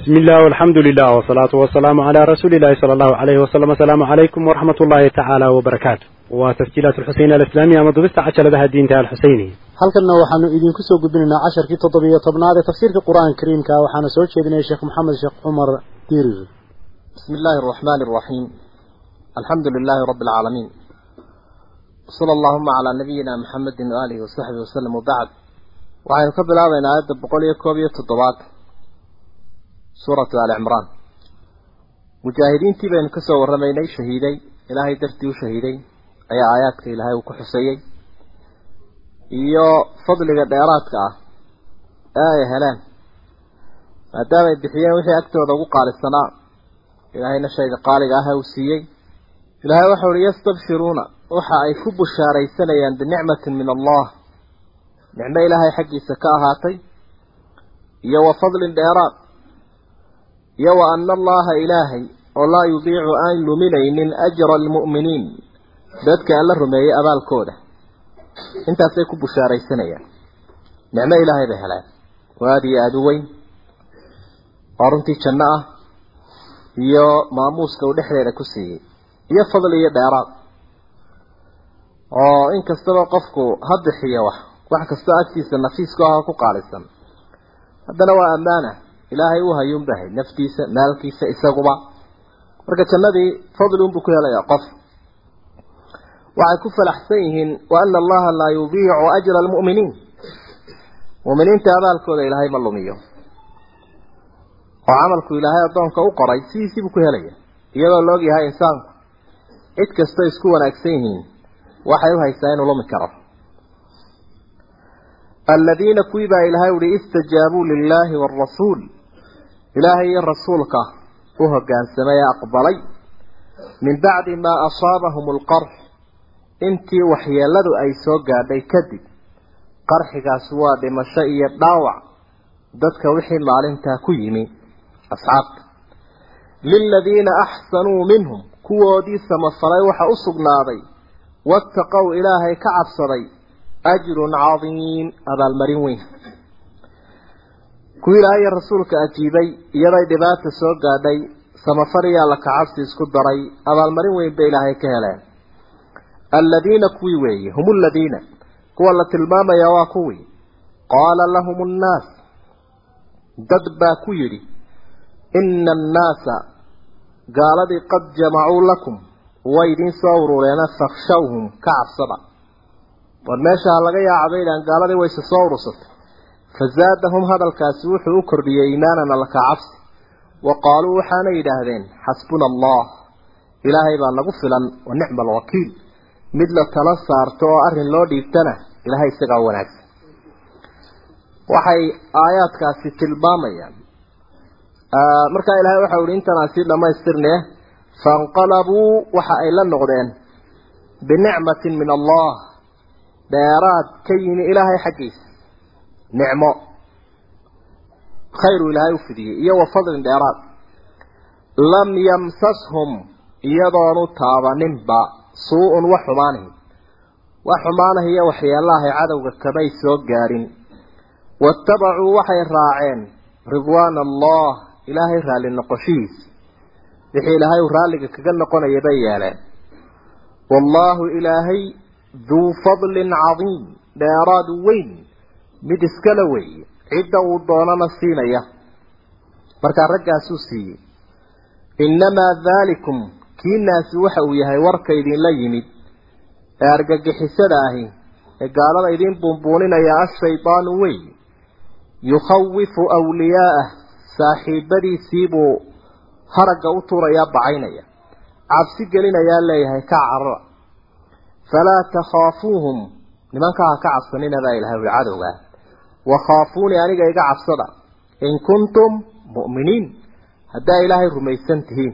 بسم الله والحمد لله والصلاة والسلام على رسول الله صلى الله عليه وسلم السلام عليكم ورحمة الله تعالى وبركاته وتسجيلات الحسين الإسلامية مضبست عشر لها الدين تعالى الحسيني halkanna waxaanu idinku soo gudbinaynaa casharkii toddobiyo tobnaad ee tafsiirka qur-aanka kariimka waxaana soo jeedinaya sheekh maxamed sheekh cumar dirir بسم الله الرحمن الرحيم الحمد لله رب العالمين وصلى اللهم على نبينا محمد وآله وصحبه وسلم وبعد وعين قبل هذا آيات suuratu alicimraan mujaahidiintii baynu ka soo warramaynay shahiiday. Ilaahay dartii u shahiiday. Ayaa aayaadka ilaahay uu ku xuseeyey iyo fadliga dheeraadka ah ee ay heleen. Maadaama ay bixiyeen wixii agtooda ugu qaalisanaa. Ilaahayna shayga qaaliga ah uu siiyey. Ilaahay waxa uhi yastabshiruuna. Waxa ay ku bushaaraysanayaan binicmatin min allah. Nicmo ilaahay xaggiisa ka ahaatay. Iyo wa fadlin dheeraad iyo wa ana allaha ilaahay oo laa yudiicu aan luminaynin ajra almu'miniin dadka alla rumeeyey abaalkooda. Intaasay ku bushaaraysanayaan. Nicmo ilaahay bay heleen. Waa aada iyo aada u weyn. Oo runtii janno ah iyo maamuuska uu dhexdeeda ku siiyey iyo fadli iyo dheeraad. Oo in kastaba qofku ha bixiyo wax wax kastoo agtiisa nafiisku ah oo ku qaalisan. Haddana waa ammaana ilaahay uu hayuun bahay naftiisa maalkiisa isaguba. Marka jannadii fadli unbuu ku helayaa qof. Waxay ku falaxsan yihiin wa ana allaha laa yudiicu ajra almu'miniin. Mu'miniinta abaalkooda ilaahay ma lumiyo. Oo camalku ilaahay addoonka u qoray sidiisii buu ku helaya. Iyadoo la ogyahay insaanku cid kastoo isku wanaagsan yihiin waxay u haysaa inuu lumi karo. Aladiina kuwii baa ilaahay uhi istajaabuu lilaahi waalrasuul ilaahay iyo rasuulka u hoggaansamay ee aqbalay. Min bacdi maa asaabahum alqarx intii waxyeeladu ay soo gaadhay kadib qarxigaas waa dhimasho iyo dhaawac. Dadka wixii maalintaa ku yimi asxaabta liladiina axsanuu minhum kuwoodii samafalay waxa u sugnaaday. Waataqow ilaahay ka cabsaday. Ajrun cadiim abaalmarin weyn kuwii ilaahay iyo rasuulka ajiibay iyaday dhibaata soo gaadhay samafar iyo alla kacabsi isku daray abaalmarin weyn bay ilaahay ka heleen. Aladiina kuwii weeye hum aladiina kuwa la tilmaamaya waa kuwii. Qaala lahum annaas dad baa ku yidhi ina annaasa gaaladii qad jamacuu lakum way idiin soo urureena fakhshawhum ka cabsada. War meesha ha laga yaacaba idhaan gaaladii wayse soo urursatay fazaadahum hadalkaasi wuxuu u kordhiyey iimaanan alla ka cabsi wa qaaluu waxaanay yidhaahdeen xasbuna allah ilaahay baa nagu filan wa nicma alwakiil mid la tala saarto oo arrin loo dhiibtana ilaahay isagaa wanaagsan waxay aayaadkaasi tilmaamayaan markaa ilaahay waxa uhi intanaa sii dhammaystirne fainqalabuu waxa ay la noqdeen binicmatin min allah dheeraad ka yimi ilaahay xaggiisa nicmo. Khayru ilaahay u fidiyey iyo wa fadlin dheeraad. Lam yamsashum iyadoonu taabaninba suu-un wax xumaanahi wax xumaanahiyo waxyeelahay cadowga kamay soo gaadhin waattabacuu waxay raaceen ridwaana allah ilaahay raalli noqoshihiisa wixii ilaahay uu raalliga kaga noqonaya bay yeeleen. Wallaahu ilaahay duu fadlin cadiim dheeraad weyn mid iskala weeye cidda uu doonana siinaya. Markaa raggaasuu siiyey. Innamaa daalikum kiinaasi waxa uu yahay warka idinla yimid. Ee argagixisada ahi ee gaalada idiin buunbuuninaya ashaydaanu wey yukhawifu awliyaa'ah saaxiibadiisiibuu haragga u tuurayaa bacaynaya. Cabsi gelinayaa leeyahay ka carara. Falaa takhaafuuhum nimankaa ha ka cabsanina baa ilahay uli cadowgaa wakhaafuunii aniga iga cabsada in kuntum mu'miniin haddaa ilaahay rumaysan tihiin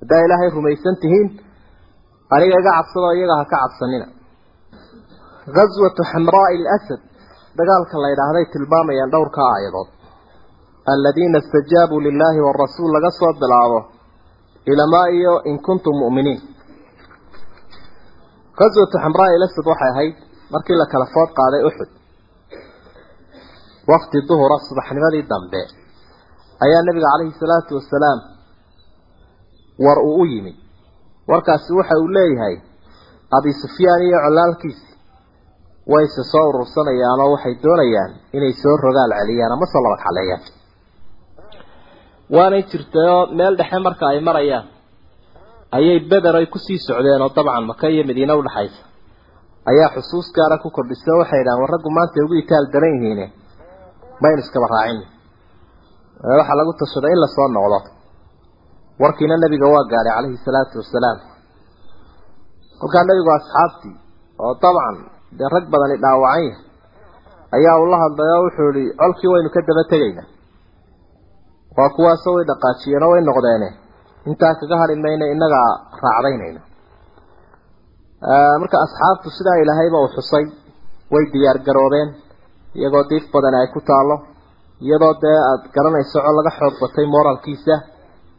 haddaa ilaahay rumaysan tihiin aniga iga cabsado iyaga ha ka cabsanina ghaswatu xamraa'i alasad dagaalka la yidhaahday tilmaamayaan dhowrka aayadood aladiina istajaabuu lilaahi waarasuul laga soo bilaabo ilamaa iyo in kuntum mu'miniin ghaswatu xamraa'i alasad waxay ahayd markii la kala food qaaday uxud wakti duhura subaxnimadii dambe ayaa nabiga calayhi salaatu wasalaam war uu u yimid warkaasi waxa uu leeyahay abi sufyaan iyo colaalkiisi wayse soo urursanayaan oo waxay doonayaan inay soo rogaal celiyaan ama soo labad xaleeyaan. Waanay jirtayoo meel dhexe marka ay marayaan ayay beder ay ku sii socdeen oo dabcan maka iyo madiine udhexaysa ayaa xusuus gaara ku kordhisay oo waxay idhahan war raggu maanta ugu itaal daran yihiine maynu iskaba raacin waxaa lagu tashaday in la soo noqdo. Warkiina nabiga waa gaadhay calayhi salaatu wasalaam kolkaa nabigu asxaabtii oo dabcan dee rag badani dhaawacan yahay ayaa uu la hadlay oo wuxuu ihi colkii waynu ka daba tegaynaa waa kuwaasoo way dhaqaajiyeen oo way noqdeene. Intaa kaga hadhi mayna innagaa raacdaynayna. Marka asxaabtu sidaa ilaahayba uu xusay way diyaar garoobeen iyagoo diif badan ay ku taallo iyadoo dee aada garanayso cod laga xoog batay moralkiisa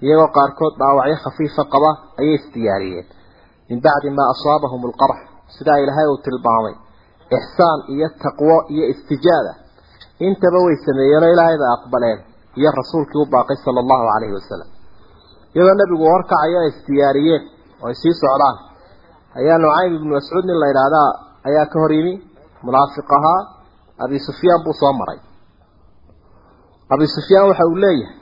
iyagoo qaarkood dhaawacyo khafiifa qaba ayay isdiyaariyeen min bacdi maa asaabahum alqarx sidaa ilaahay uu tilmaamay ixsaan iyo taqwo iyo istijaaba intaba way sameeyeenoo ilaahay bay aqbaleen iyo rasuulkii u baaqay sala allahu calayhi wasalam iyadoo nebigu horkacayo ay isdiyaariyeen oo ay sii socdaan. Ayaa nucaym ibnu mascuud nin la yidhaahdaa ayaa ka hor yimi munaafiq ahaa abi sufyaan buu soo maray. Abi sufyaan waxa uu leeyahay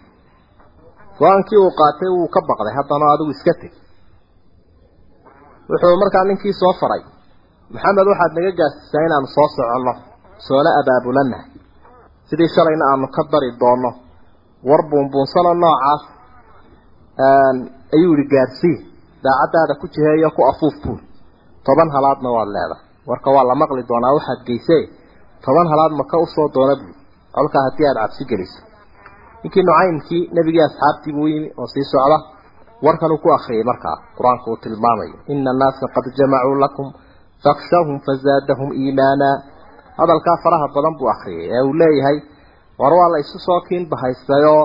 go'aankii uu qaatay wuu ka baqday haddana adigu iska teg. Wuxuu markaa ninkii soo faray maxamed waxaad naga gaarsiisaa inaanu soo soconno soona abaabulanahay sidii shalayna aanu ka dari doonno war buunbuunsano noocaas ayuu yihi gaarsii daacaddaada ku jiheeyo ku afuuf buul toban halaadna waad leedahay. Warka waa la maqli doonaa waxaad geysee toban halaad maka u soo doona buul colkaa haddii aada cabsi geliso. Ninkii nucaymkii nebigii asxaabtii buu yimi oo sii socda. Warkan uu ku akriyay markaa qur'aanku uu tilmaamayo ina annaasa qad jamacuu lakum fakshawhum fazaadahum iimaana. Hadalkaa faraha badan buu akriyay ee uu leeyahay war waa la isu soo kiin bahaystayoo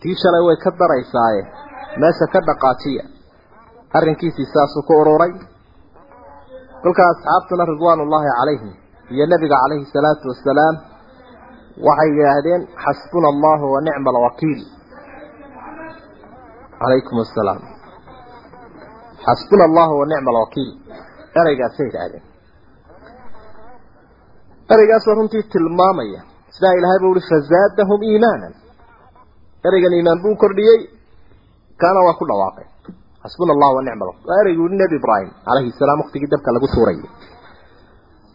tii shalay way ka daraysaaye meesha ka dhaqaajiya. Arrinkiisii saasuu ku ururay kolkaa asxaabtuna ridwaanullaahi calayhim iyo nebiga calayhi salaatu wasalaam waxay yidhaahdeen xasbuna allahu wa nicma alwakiil. Calaykum assalaam. Xasbuna allahu wa nicma alwakiil. Ereygaasay yidhaahdeen. Ereygaasoo runtii tilmaamaya sidaa ilaahay buu uhi fazaadahum iimaanan. Ereygan iimaan buu kordhiyey kaana waa ku dhawaaqay. Xasbuna allahu wa nicma alwakiil. Waa ereyguu yihi nebi ibraahim calayhi salaam waqtigii dabka lagu tuurayay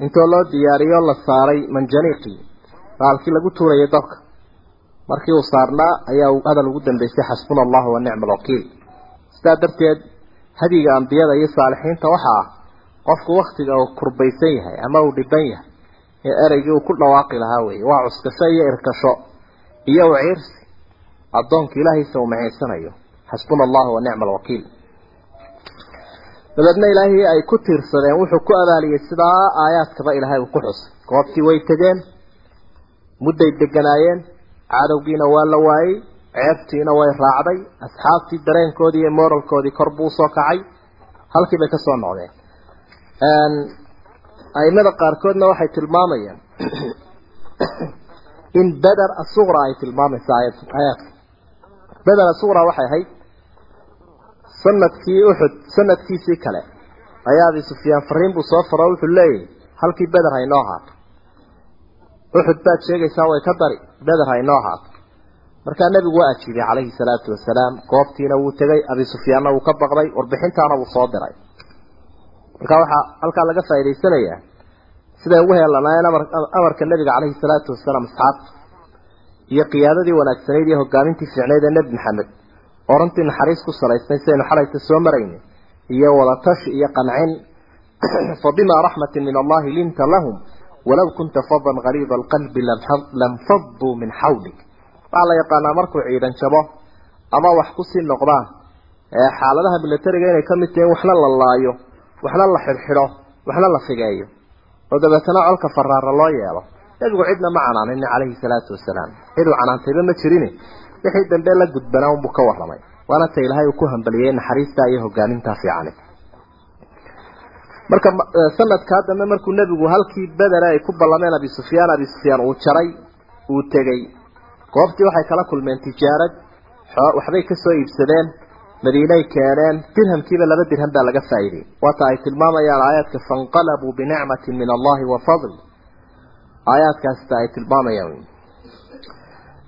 intoo loo diyaariyo la saaray manjaniiqii baalkii lagu tuurayay dabka markii uu saarnaa ayaa hadal ugu dambeysay xasbuna allahu wa nicma alwakiil sidaa darteed hadiga ambiyada iyo saalixiinta waxaa ah qofku waktiga uu kurbaysan yahay ama uu dhiban yahay ee ereygii uu ku dhawaaqi lahaa weeye. Waa cuskasho iyo irkasho iyo uciirsi addoonka ilaahiisa uu maciysanayo xasbuna allahu wa nicma alwakiil dabeedna ilaahii ay ku tiirsadeen wuxuu ku abaaliyey sidaa aayaadkaba ilaahay uu ku xusay. Goobtii way tegeen mudday deganaayeen cadowgiina waa la waayey ceebtiina way raacday asxaabtii dareenkoodii iyo moralkoodii kor buu u soo kacay halkii bay ka soo noqdeen. Aimada qaarkoodna waxay tilmaamayaan in beder asuqra ay tilmaamaysa aayaadka. Beder asuqra waxay ahayd sannadkii uxud sanadkiisii kale. Ayaa abi sufyaan fariin buu soo faro wuxuu leeyahy halkii beder haynoo haato uxud baad sheegaysaa way ka dari beder haynoo haato markaa nebigu waa ajiibay calayhi salaatu wasalaam goobtiina wuu tegay abi sufyaanna wuu ka baqday warbixintaana wuu soo diray. Markaa waxaa halkaa laga faa'idaysanayaa siday ugu heelanaayeen amarka nebiga calayhi salaatu wasalaam asxaabta iyo qiyaadadii wanaagsanayd iyo hogaamintii fiicnayd ee nebi maxamed oo runtii naxariis ku salaysnay sidaynu xalayta soo maraynay iyo wadatashi iyo qancin fabimaa raxmatin min allahi linta lahum walow kunta fadan galiida alqalbi lamfaduu min xawlik waxaa la yaqaanaa markuu ciidan jabo ama wax ku sii noqdaan xaaladaha milatariga inay ka mid tahiin waxna la laayo waxna la xidhxidho waxna la figeeyo. Oo dabeetana colka faraara loo yeelo. Nebigu cidna ma canaanin calayhi salaatu wasalaam. Ciduu canaantayba ma jirin wixii dambe la gudbanaa unbuu ka warramay. Waana ta ilaahay uu ku hambaliyey naxariista iyo hogaaminta fiicani marka sanadkaa dambe markuu nebigu halkii bedere ay ku ballameen abi sufyaan abi sufyaan uu jaray uu tegey. Goobtii waxay kala kulmeen tijaarad waxbay ka soo iibsadeen madiinay keeneen dirhamkiiba laba dirham baa laga faa'iidey. Waata ay tilmaamayaan aayaadka fanqalabuu binicmatin min allahi wa fadl aayaadkaasita ay tilmaamayaan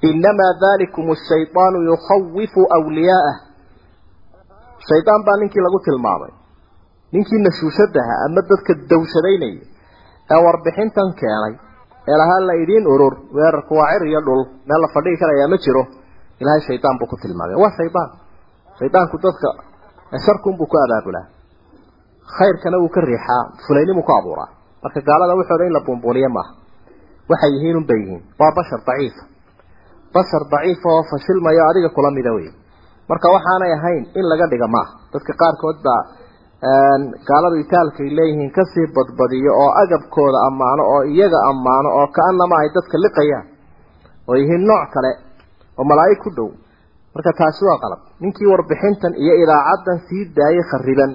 inamaa dalikum ashayطaanu yukhawifu wliyaa'ah shaydaan baa ninkii lagu tilmaamay ninkii nashuushadaha ama dadka dawshadaynaya ee warbixintan keenay ee lahaa la idiin urur weerarku waa cir iyo dhul meel la fadhigi karayaa ma jiro ilaahay shaydaan buu ku tilmaamay waa shaydaan shaydaanku dadka sharkunbuu ku abaabulaa khayrkana wuu ka riixaa fulaynimuu ku abuuraa marka gaalada waxooda in la buunbuuniye maaha waxay yihiin unbay yihiin waa bashar daciifa bashar daciifa oo fashilmayo adiga kula mida wey marka waxaanay ahayn in laga dhiga maaha dadka qaarkood baa gaaladu itaalkay leeyihiin ka sii badbadiyo oo agabkooda ammaano oo iyaga ammaano oo ka-anama ay dadka liqayaan oo yihiin nooc kale oo malaa'ig ku dhow. Marka taasi waa qalab. Ninkii warbixintan iyo idaacaddan sii daayay khariban.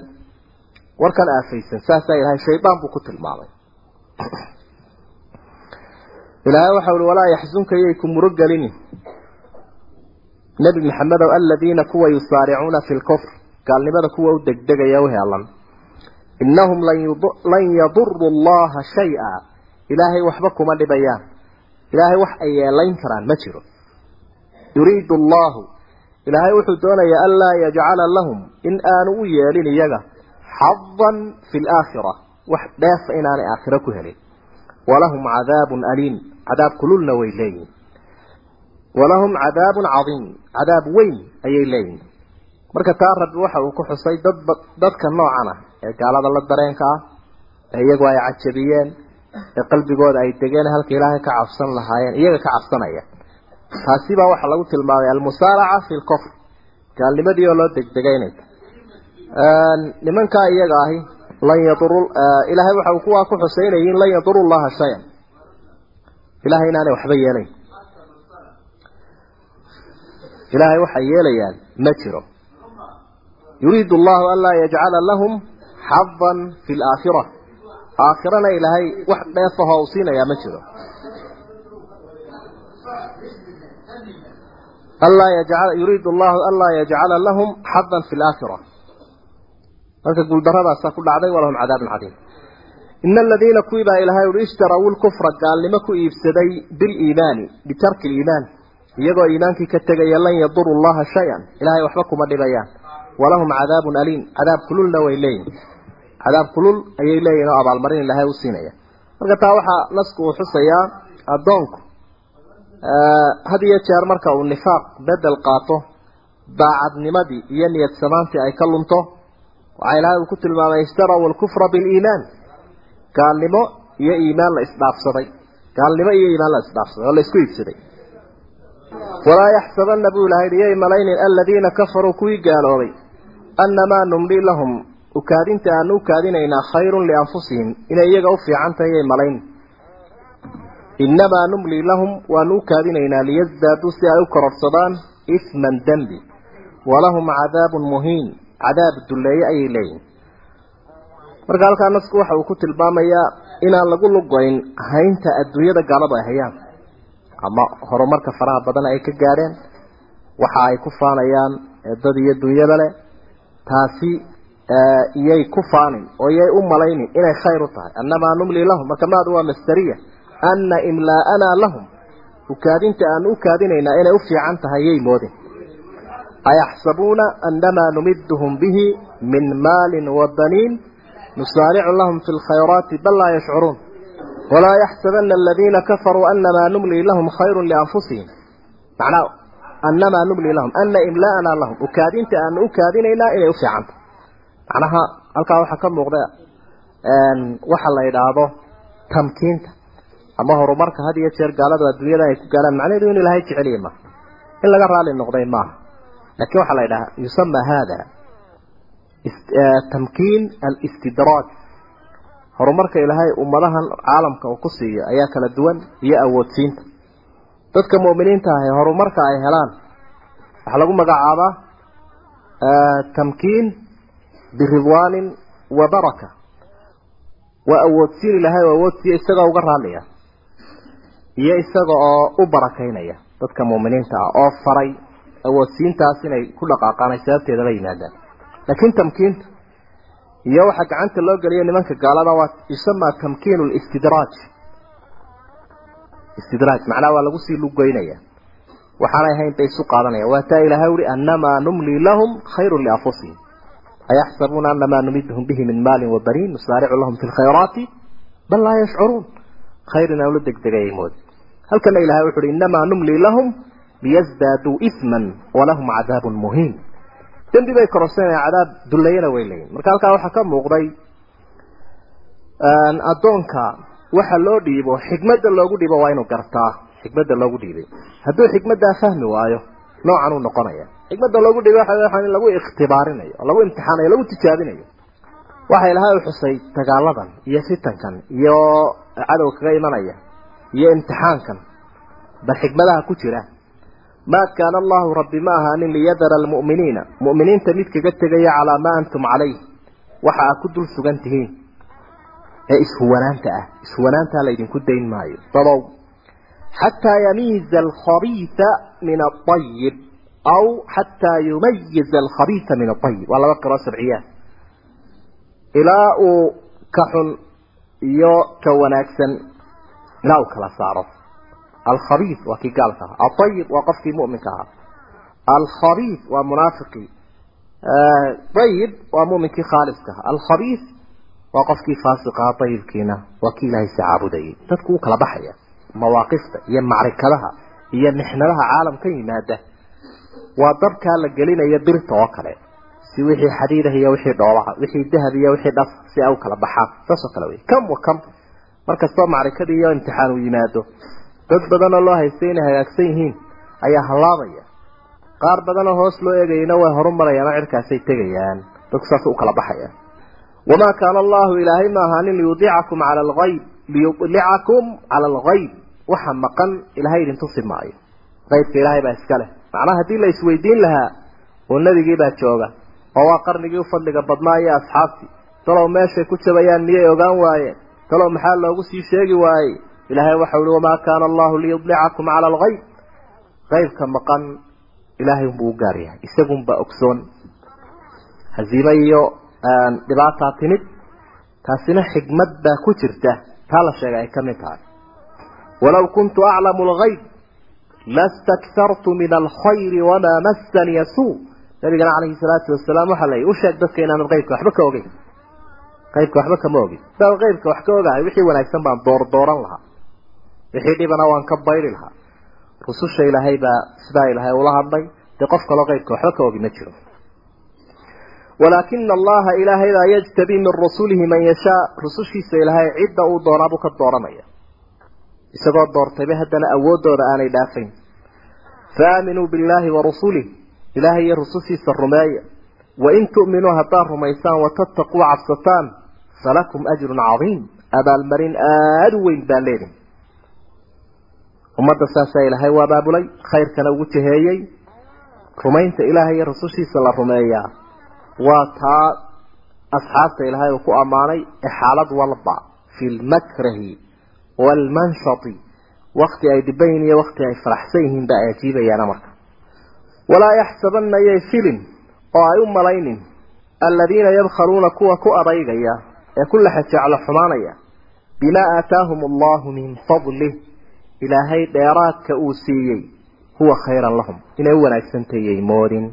Warkan aafaysan. Saasaa ilahay shaydaan buu ku tilmaamay ilaahay waxau uhi walaa yaxsunka yay ku gelini. Nebi maxamedow aladiina kuwa yusaaricuuna fi lkufr gaalnimada kuwa u degdegaya u heelan. Innahum lan yaduru allaha shay-a. Ilaahay waxba kuma dhibayaan. Ilaahay wax ay yeelayn karaan ma jiro. Yuriidu allahu. Ilaahay wuxuu doonayaa anlaa yajcala lahum in aanu u yeelin iyaga xadan fi laakhira wax dheefa inaanay aakhiro ku helin. Walahum cadaabun aliim cadaab kululna way leeyihiin walahum cadaabun cadiim cadaab weyn ayay leeyihiin marka taa rabbi waxa uu ku xusay dad dadka noocan ah ee gaalada la dareenka ah ee iyagu ay cajabiyeen ee qalbigooda ay degeen halka ilaahay ka cabsan lahaayeen iyaga ka cabsanaya. Taasi baa waxaa lagu tilmaamay almusaaraca fi lkufr gaalnimadii oo loo degdegaynay nimankaa iyaga ahi lan yaduru ilaahay waxa uu kuwaa ku xusaynayiin lan yaduru llaha shayan ilahay inaanay waxba yeelayn ilaahay waxay yeelayaan ma jiro. Yuriidu allahu anlaa yajcala lahum xadan fi laakhira aakhirana ilaahay wax dheefahoo u siinayaa ma jiro. Anlaa yajcal yuriidu allahu anlaa yajcala lahum xadan fi laakhira marka guuldaradaasaa ku dhacday walahum cadaabun cadiim ina aladiina kuwii baa ilaahay uhi ishtaraw lkufra gaalnimo ku iibsaday biliimaani bitarki liimaan iyagoo iimaankii ka tegaya lan yaduru llaha shay-an ilaahay waxba kuma dhibayaan walahum cadaabun aliim cadaab kululna way leeyihiin cadaab kulul ayay leeyihiin oo abaalmarin ilaahay u siinaya marka taa waxaa nasku uu xusayaa addoonku had iyo jeer marka uu nifaaq bedel qaato daacadnimadii iyo niyad samaantii ay ka lunto waxaa ilaahay uu ku tilmaamay ishtaraw alkufra biliimaan gaalnimo iyo iimaan la isdhaafsaday. Gaalnimo iyo iimaan la isdhaafsaday oo la isku iibsaday. Walaa yaxsabana buu ilahay iyay malaynin aladiina kafaruu kuwii gaaloobay annamaa numli lahum ukaadinta aanu ukaadinaynaa khayrun lianfusihim inay iyaga u fiican tahay yay malayn innamaa numli lahum waanu ukaadinaynaa liyasdaaduu si ay u kororsadaan isman dembi walahum cadaabun muhiin cadaab dulleeye ayay leeyihiin marka halkaa nasku waxa uu ku tilmaamayaa inaan lagu lugoyn haynta adduunyada gaaladu ay hayaan ama horumarka faraha badan ay ka gaadheen waxa ay ku faanayaan dad iyo dunyada leh. Taasi iyay ku faanin oo iyay u malaynin inay khayr u tahay. Annamaa numli lahum marka maadu waa masdariya. Anna imlaa'anaa lahum ukaadinta aanu u kaadinaynaa inay u fiican tahay yay moodin. Ayaxsabuuna annamaa numidduhum bihi min maalin wa baniin nusaaricu lahum fi lkhayraati bal laa yashcuruun walaa yaxsabana aladiina kafaruu annamaa numli lahum khayrun lianfusihim macnaa annamaa numli lahum ana imlaa'anaa lahum ukaadinta aanu u kaadinaynaa inay u fiican tahay macnaha halkaa waxaa ka muuqda waxa la idhaahdo tamkiinta ama horumarka had iyo jeer gaaladu adduunyada ay ku gaalaan macnaheedu in ilaahay jeceliye maaha in laga raali noqday maaha laakiin waxaa la idhahaa yusama hada tamkiin alistidraaj. Horumarka ilaahay ummadahan caalamka uu ku siiyo ayaa kala duwan iyo awoodsiinta. Dadka mu'miniinta ahi horumarka ay helaan waxaa lagu magacaabaa tamkiin biridwaanin wa baraka. Waa awoodsiin ilaahay oo awoodsiiya isagoo uga raaliya iyo isaga oo u barakaynaya dadka muuminiinta ah oo faray. Awoodsiintaas inay ku dhaqaaqaan ay sababteedaba yimaadaan laakiin tamkiinta iyo waxa gacanta loo geliya nimanka gaalada waa yusamaa tamkiinu listidraaj istidraaj macnaha waa lagu sii lugoynaya waxaanay ahayn bay isu qaadanaya. Waa taa ilahay uri annamaa numli lahum khayrun lianfusihim ayaxsabuuna anamaa numidhum bihi min maalin wabaniin nusaaricu lahum fi lkhayraati bal laa yashcuruun. Khayr inaan ula degdegayay moodi halkana ilahay wuxu uhi innamaa numli lahum liyasdaaduu isman walahum cadaabun muhiin dembi bay kororsanayaan cadaab dullayana way leeyihiin marka halkaa waxaa ka muuqday addoonka waxa loo dhiibo xikmadda loogu dhiibo waa inuu gartaa. Xikmadda loogu dhiibay hadduu xikmaddaa fahmi waayo noocan uu noqonaya. Xikmadda loogu dhiibay waxa waa in lagu ikhtibaarinayo lagu imtixaanayo lagu tijaabinayo. Waxa ilahay u xusay dagaaladan iyo fitankan iyo cadow kaga imanaya iyo imtixaankan. Bal xikmadaha ku jira maa kaana allahu rabbi ma ahaanin liyadara almu'miniina mu'miniinta mid kaga tegaya calaa maa antum calayh waxa aad ku dul sugan tihiin. Ee ishuwanaanta ah. Ishuwanaantaa laydinku dayn maayo. Dadow xataa yamiiza alkhabiisa min aayib aw xataa yumayiza alkhabiisa min aayib waa laba qiro sabciyaa ilaa uu ka xun ka alkhabiis waa kii gaalka ahaa. Aayib waa qofkii mu'minka ahaa. Alkhabiis waa munaafiqii ayib waa mu'minkii khaaliska ahaa. Alkhabiis waa qofkii faasiqaha ayibkiina waa kii ilaahay si caabudayay dadku u kala baxaya. Mawaaqifta iyo macrikadaha iyo mixnadaha caalamka yimaada. Waa dabkaa la gelinayo birta oo kale. Si wixii xadiidah iyo wixii dhoolaha wixii dahab iyo wixii dhaf si ay u kala baxaan saasoo kale wey kam wa kam. Markastoo macrikadii iyo imtixaan uu yimaado dad badanoo loo haystay inay hagaagsan yihiin ayaa hallaabaya qaar badanoo hoos loo eegayana way horumarayaan oo cirkaasay tegayaan. Dadku saas u kala baxaya. Wamaa kaana allahu ilaahay ma ahaanin liyudiicakum cala algayb liyudlicakum cala algayb waxa maqan ilahay idin tusi maayo. Qaybka ilaahay baa iska leh. Macnaha haddii la isweydiin lahaa oo nebigii baa jooga oo waa qarnigii u fadliga badnaa iyo asxaabtii. Talow meeshay ku jabayaan miyay ogaan waayeen? Talow maxaa loogu sii sheegi waayey ilaahay waxau uhi wamaa kaana allahu liyudlicakum cala algayb qaybka maqan ilaahay unbuu u gaar yahay isagunbaa ogsoon. Haziime iyo dhibaataa timid taasina xikmad baa ku jirta. Taa la sheegay ay ka mid tahay. Walow kuntu aclamu algayb lastakthartu min alkhayri wamaa massaniya suu nabigana calayhi salaatu wasalaam waxaa la yidhi u sheeg dadka inaanad qaybka waxba ka ogeyn. Qaybka waxba kama ogin hadaan qaybka wax ka ogahay wixii wanaagsan baan doordooran lahaa wixii dhibana waan ka bayri lahaa. Rususha ilaahay baa sidaa ilaahay ula hadlay. Dee qof kaloo qaybka waxba ka ogi ma jiro. Walaakina allaha ilaahay baa yajtabi min rusulihi man yashaa. Rusushiisa ilaahay cidda uu doonaabuu ka dooranaya. Isagoo doortayba haddana awooddooda aanay dhaafayn faaaminuu billaahi wa rusulih ilaahay iyo rusushiisa rumeeya. Wain tu'minuu haddaad rumaysaan watattaquu cabsataan falakum ajrun cadiim. Abaalmarin aada u weyn baa leedin ummadda saasaa ilaahay u abaabulay khayrkana ugu jiheeyey. Rumaynta ilaahay iyo rusushiisa la rumeeyaa waa taa asxaabta ilaahay uu ku ammaanay ee xaalad walba fi lmakrahi waalmanshati wakti ay dhiban iyo wakti ay faraxsan yihiin ba ay ajiibayaan amarka walaa yaxsabanna yay filin oo ay u malaynin aladiina yabkhaluuna kuwa ku adaygaya ee ku laxajeclo xumaanaya bimaa aataahum allahu min fadlih ilaahay dheeraadka uu siiyey huwa khayran lahum. Inay u wanaagsantayay moodin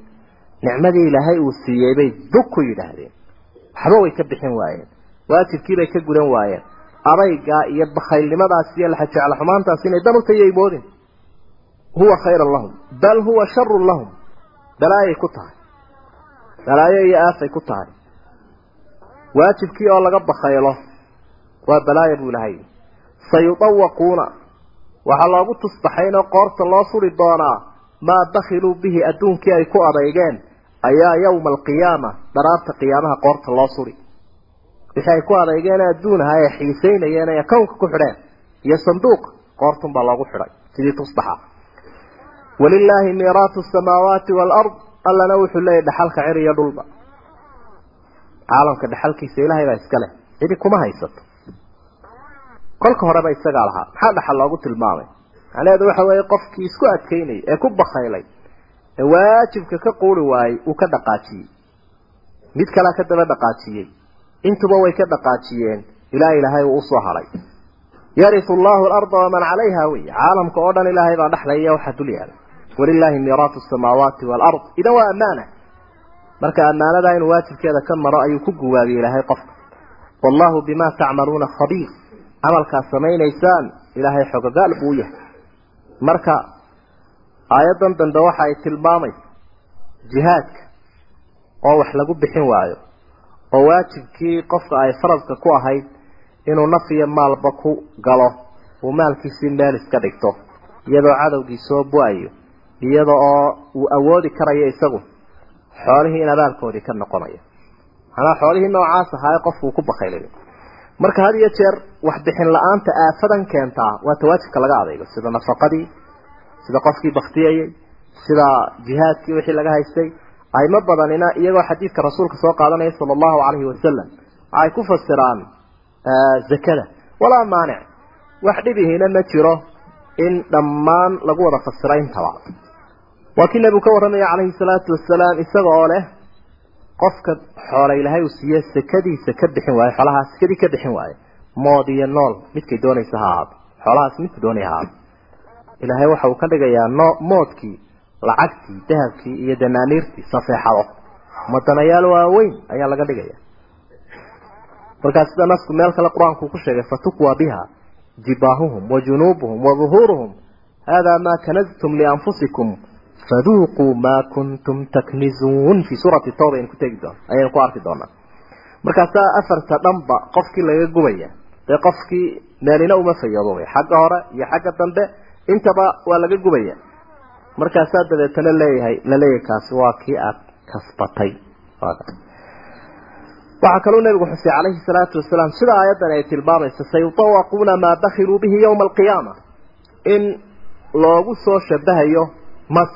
nicmadii ilaahay uu siiyey bay dug ku yidhaahdeen. Waxba way ka bixin waayeen. Waajibkiibay ka gudan waayeen. Adaygaa iyo bakhaylnimadaas iyo laxajeclo xumaantaas inay dan u tayay moodin huwa khayran lahum. Bal huwa sharun lahum. Balaayay ku tahay. Balaayo iyo aafay ku tahay. Waajibkii oo laga bakhaylo waa balaaya buu ilahay sayudawaquuna waxaa loogu tusbaxaynoo qoorta loo suri doonaa maa bakhiluu bihi adduunkii ay ku adeygeen ayaa yowma alqiyaama dharaarta qiyaamaha qoorta loo suri wixii ay ku adeygeen adduun aha ee xiisaynayeen ee kownka ku xidheen iyo sanduuq qoortun baa loogu xidhay. Sidii tusbaxa. Walilaahi miiraatu samaawaati waalard allana wuxuu leeyahy dhaxalka cir iyo dhulba. Caalamka dhaxalkiisa ilaahay baa iska leh. Cidi kuma haysato kolka horeba isagaa lahaa. Maxaa dhaxal loogu tilmaamay? Macnaheedu waxa weeye qofkii isku adkaynayay ee ku bakaylay ee waajibka ka quuri waayey uu ka dhaqaajiyey. Mid kalea ka daba dhaqaajiyey. Intuba way ka dhaqaajiyeen. Ilaa ilaahay uu u soo hadhay yarisu allahu alarda waman calayha wey caalamka oo dhan ilaahay baa dhexlaya waxaa dul yaalla walilaahi miiraatu samaawaati waalard idan waa ammaana. Marka ammaanada inuu waajibkeeda ka maro ayuu ku guwaabiyey ilaahay qofka. Wallahu bima tacmaluuna khabiir camalkaad samaynaysaan ilaahay xogogaal buu yahay. Marka aayaddan dambe waxa ay tilmaamaysa jihaadka oo wax lagu bixin waayo oo waajibkii qofka ay faradka ku ahayd inuu naf iyo maalba ku galo uu maalkiisii meel iska dhigto iyadoo cadowgii soo bu-ayo iyada oo uu awoodi karayo isagu xoolihii in abaalkoodii ka noqonayo manaa xoolihii noocaas ahaa ee qofku uu ku bakaylayo marka had iyo jeer waxbixin la'aanta aafadan keentaa waa tawaajibka laga adaygo sida nafaqadii sida qofkii baktiyayey sida jihaadkii wixii laga haystay. Aymo badanina iyagoo xadiidka rasuulka soo qaadanaya sala allahu calayhi wasalam waxay ku fasiraan zakada. Walaa maanic wax dhibihiina ma jiro in dhammaan lagu wada fasiro intaba waa kii nebigu ka warramaya calayhi salaatu wasalaam isaga oo leh qofka xoola ilaahay uu siiye sakadiisa ka bixin waayo xoolahaas sakadii ka bixin waayo mood iyo nool midkay doonaysa ha ahaado. Xoolahaas midku doonaya ha ahaado. Ilaahay waxa uu ka dhigayaa no moodkii lacagtii dahabkii iyo danaaniirtii safeexado. Madanayaal waaweyn ayaa laga dhigaya markaa sida nasku meel kale qur'aanku ku sheegay fatukwa biha jibaahuhum wa junuubuhum wa duhuuruhum hada ma kanaztum lianfusikum faduuquu ma kuntum taknizuun fi suurati tawba aynu ku tegi doona ayaynu ku arki doonaa markaasaa afarta dhanba qofkii laga gubaya dee qofkii meelina uma fayoobobay xagga hore iyo xagga dambe intaba waa laga gubaya markaasaa dabeetana leeyahay la leeyahay kaasi waa kii aad kasbatay waxaa kaluu nabigu xusay calayhi salaatu wasalaam sida aayaddan ay tilmaamaysa sayutawaquuna maa bakiluu bihi yowma alqiyaama in loogu soo shabahayo mas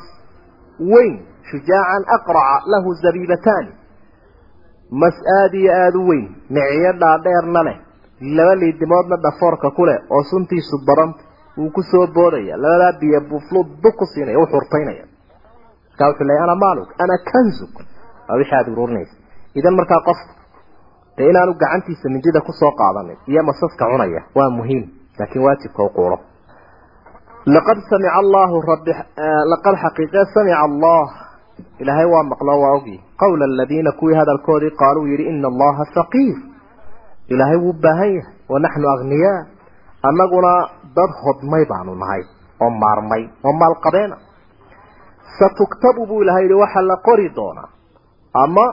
weyn shujaacan aqraca lahu zabiibataani. Mas aada iyo aada u weyn miciyo dhaadheerna leh laba liidimoodna dhafoorka ku leh oo suntiisu badanta wuu ku soo boodaya labadaa biyo buflud bug ku siinaya u xurtaynaya. Markaa wuxuu leeyay ana maaluk ana kanzuk waa wixii aada ururinaysa. Idan markaa qofka dee inaanu gacantiisa mindida ku soo qaadanin iyo masaska cunaya waa muhiim laakiin waajibka u quuro samica allahu rabbi laqad xaqiiqe samica allah ilaahay waa maqlo waa ogyi qawla aladiina kuwii hadalkoodii qaaluu yidhi ina allaha faqiir ilaahay wuu baahan yahay wanaxnu agniyaa annaguna dad hodmay baanu nahay oo maarmay oo maalqabeena satuktabu buu ilahay yihi waxaa la qori doonaa ama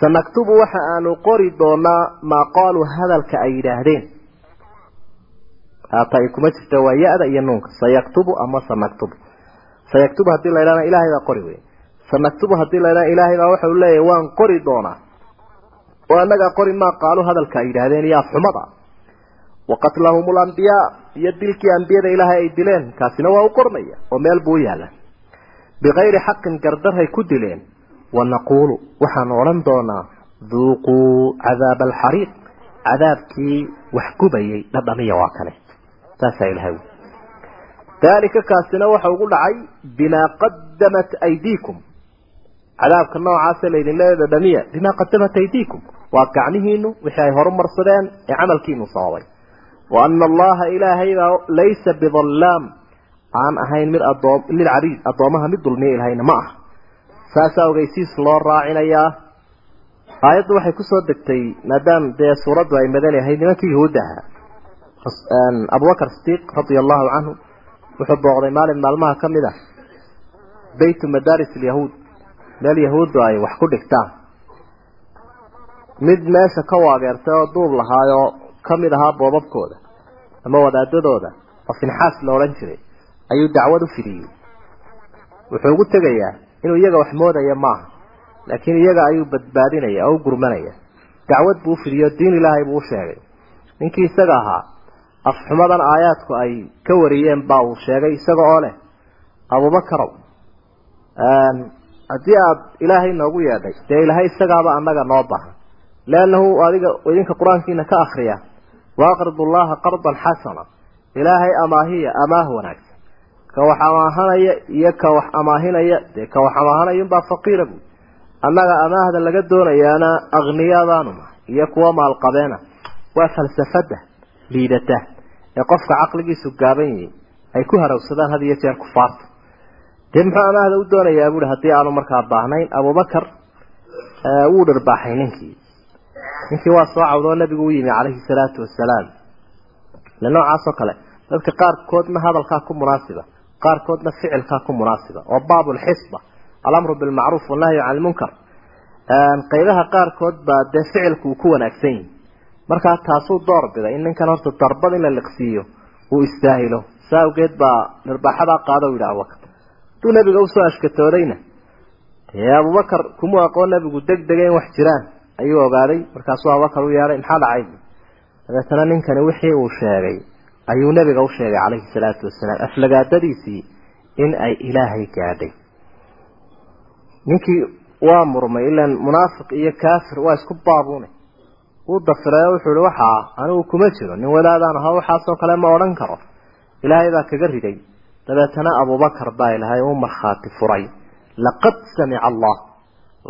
sanaktubu waxa aanu qori doonaa maa qaaluu hadalka ay yidhaahdeen. Haata ay kuma jirta waa ya-da iyo nuunka. Sayaktubu ama sanaktubu sayaktubu haddii la ydhahna ilahay baa qori wey sanaktubu haddii la ydhahna ilaahay baa waxa uu leeyahy waan qori doonaa. Oo annagaa qori maa qaalu hadalka ay yidhaahdeen iyo afxumada wa qatlahum lambiyaa iyo dilkii ambiyada ilaahay ay dileen kaasina waa u qormaya oo meel buu u yaalla bikayri xaqin gardarhay ku dileen wanaquulu waxaanu odhan doonaa duuquu cadaaba alxariiq cadaabkii wax gubayay dhadhamiya waa kane saasaa ilahay wi daalika kaasina waxa ugu dhacay bimaa qadamat aydiikum. Cadaabka noocaasa laydinle dhadhamiya bimaa qadamat aydiikum. Waa gacmihiinu wixii ay horumarsadeen ee camalkiinu sababay. Wa ana allaha ilaahaybaa laysa bidallaam aan ahayn mid adoom saasaa ogeysiis loo raacinayaa. Aayaddu waxay ku soo degtay maadaama dee suuraddu ay madani ahayd nimankii yahuudda ahaa. Abubakar sidiiq radia allahu canhu wuxuu booqday maalin maalmaha ka mid ah beytu madaaris alyahuud. Meel yahuuddu ay wax ku dhigtaan. Mid meesha ka waageertay oo duub lahaayoo ka mid ahaa boobabkooda ama wadaadadooda oo finxaas la odhan jiray ayuu dacwad u fidiyey. Wuxuu ugu tegayaa inuu iyaga wax moodaya maaha. Laakiin iyaga ayuu badbaadinaya oo u gurmanaya. Dacwad buu ufidiyo diin ilaahay buu u sheegay. Ninkii isaga ahaa afxumadan aayaadku ay ka wariyeen baa uu sheegay isaga oo leh. Abubakarow haddii aada ilaahay noogu yeedhay dee ilaahay isagaaba annaga noo baahan leannahu adiga idinka qur'aankiina ka akriya waaqridu llaha qardan xasana. Ilaahay amaahiya amaah wanaagsan ka wax amaahanaya iyo ka wax amaahinaya dee ka wax amaahanaya unbaa faqiira buui annaga amaahda laga doonayaana akhniyadaanu nahay iyo kuwa maalqabeena. Waa falsafada liidata ee qofka caqligiisu gaaban yihi ay ku harawsadaan had iyo jeer kufaarta. Dee muxuu amaahda u doonayaa buui haddii aanu markaa baahnayn abubakar wuu dharbaaxay ninkii. Ninkii waa soo cawdoo nabigu u yimi calayhi salaatu wasalaam. Le noocaasoo kale dadka qaarkoodna hadalkaa ku munaasiba qaarkoodna ficilkaa ku munaasiba oo baabulxisba alamru bilmacruuf wannahyu can ilmunkar qaybaha qaarkood baa dee ficilku uu ku wanaagsan yihi markaa taasuu door biday in ninkan horta darbad in la liqsiiyo uu istaahilo. Saa awgeed baa dharbaaxadaa qaado u yidhi abubakar hadduu nabiga u soo ashkatoodayna dee abubakar kumuu aqoon nabigu deg dega in wax jiraan? ayuu ogaaday. Markaasuu abubakar u yeedhay maxaa dhacay? Dabeetana ninkani wixii uu sheegay ayuu nabiga u sheegay calayhi salaatu wasalaam aflagaadadiisii in ay ilaahay gaadhay. Ninkii waa murmay ilan munaafiq iyo kaafir waa isku baabuune. Wuu dafiray wuxuu ihi waxaa anigu kuma jiro nin wadaadaan aho waxaasoo kale ma odhan karo. Ilaahay baa kaga riday. Dabeetana abubakar baa ilahay u markhaati furay. Laqad samica allah.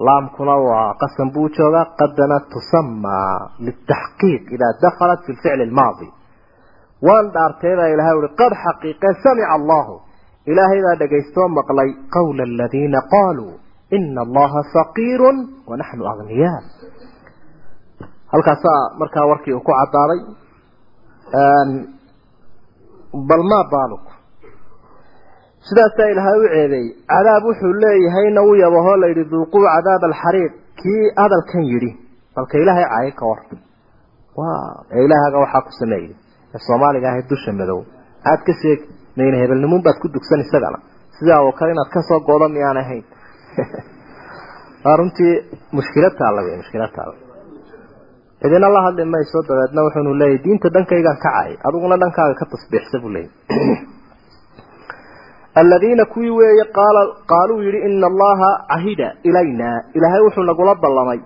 Laamkuna waa qasam buu joogaa qadana tusamaa litaxqiiq idaa dakhalat fi lficli lmaadi waan dhaartay baa ilahay uhi qad xaqiiqe samica allahu. Ilaahay baa dhagaystoo maqlay qawla aladiina qaaluu ina allaha faqiiru wanaxnu agniyaa halkaasaa markaa warkii uu ku cadaaday bal maa baaluk? Sidaasaa ilaahay u ceebeeyey cadaab wuxuu leeyahayna u yabahoo layidhi duuquu cadaab alxariiq. Kii hadalkan yidhi balka ilaahay caayay ka war ee ilaahaga waxaa ku sameeyey ee soomaaliga ahayd dusha madow. Aad ka sheeg mayna hebelnimuun baad ku dugsan isagana. Sidaa oo kale inaad ka soo goodo miyaan ahayn. Runtii mushkilad taalla wey mushkilad taalla idina la hadli mayso dabeedna wuxuunu leeyahy diinta dhankaygaan ka cay adiguna dhankaaga ka tasbiixsa buu leeyay aladiina kuwii weeye qaala qaaluu yidhi ina allaha cahida ilayna. Ilaahay wuxuu nagula ballamay.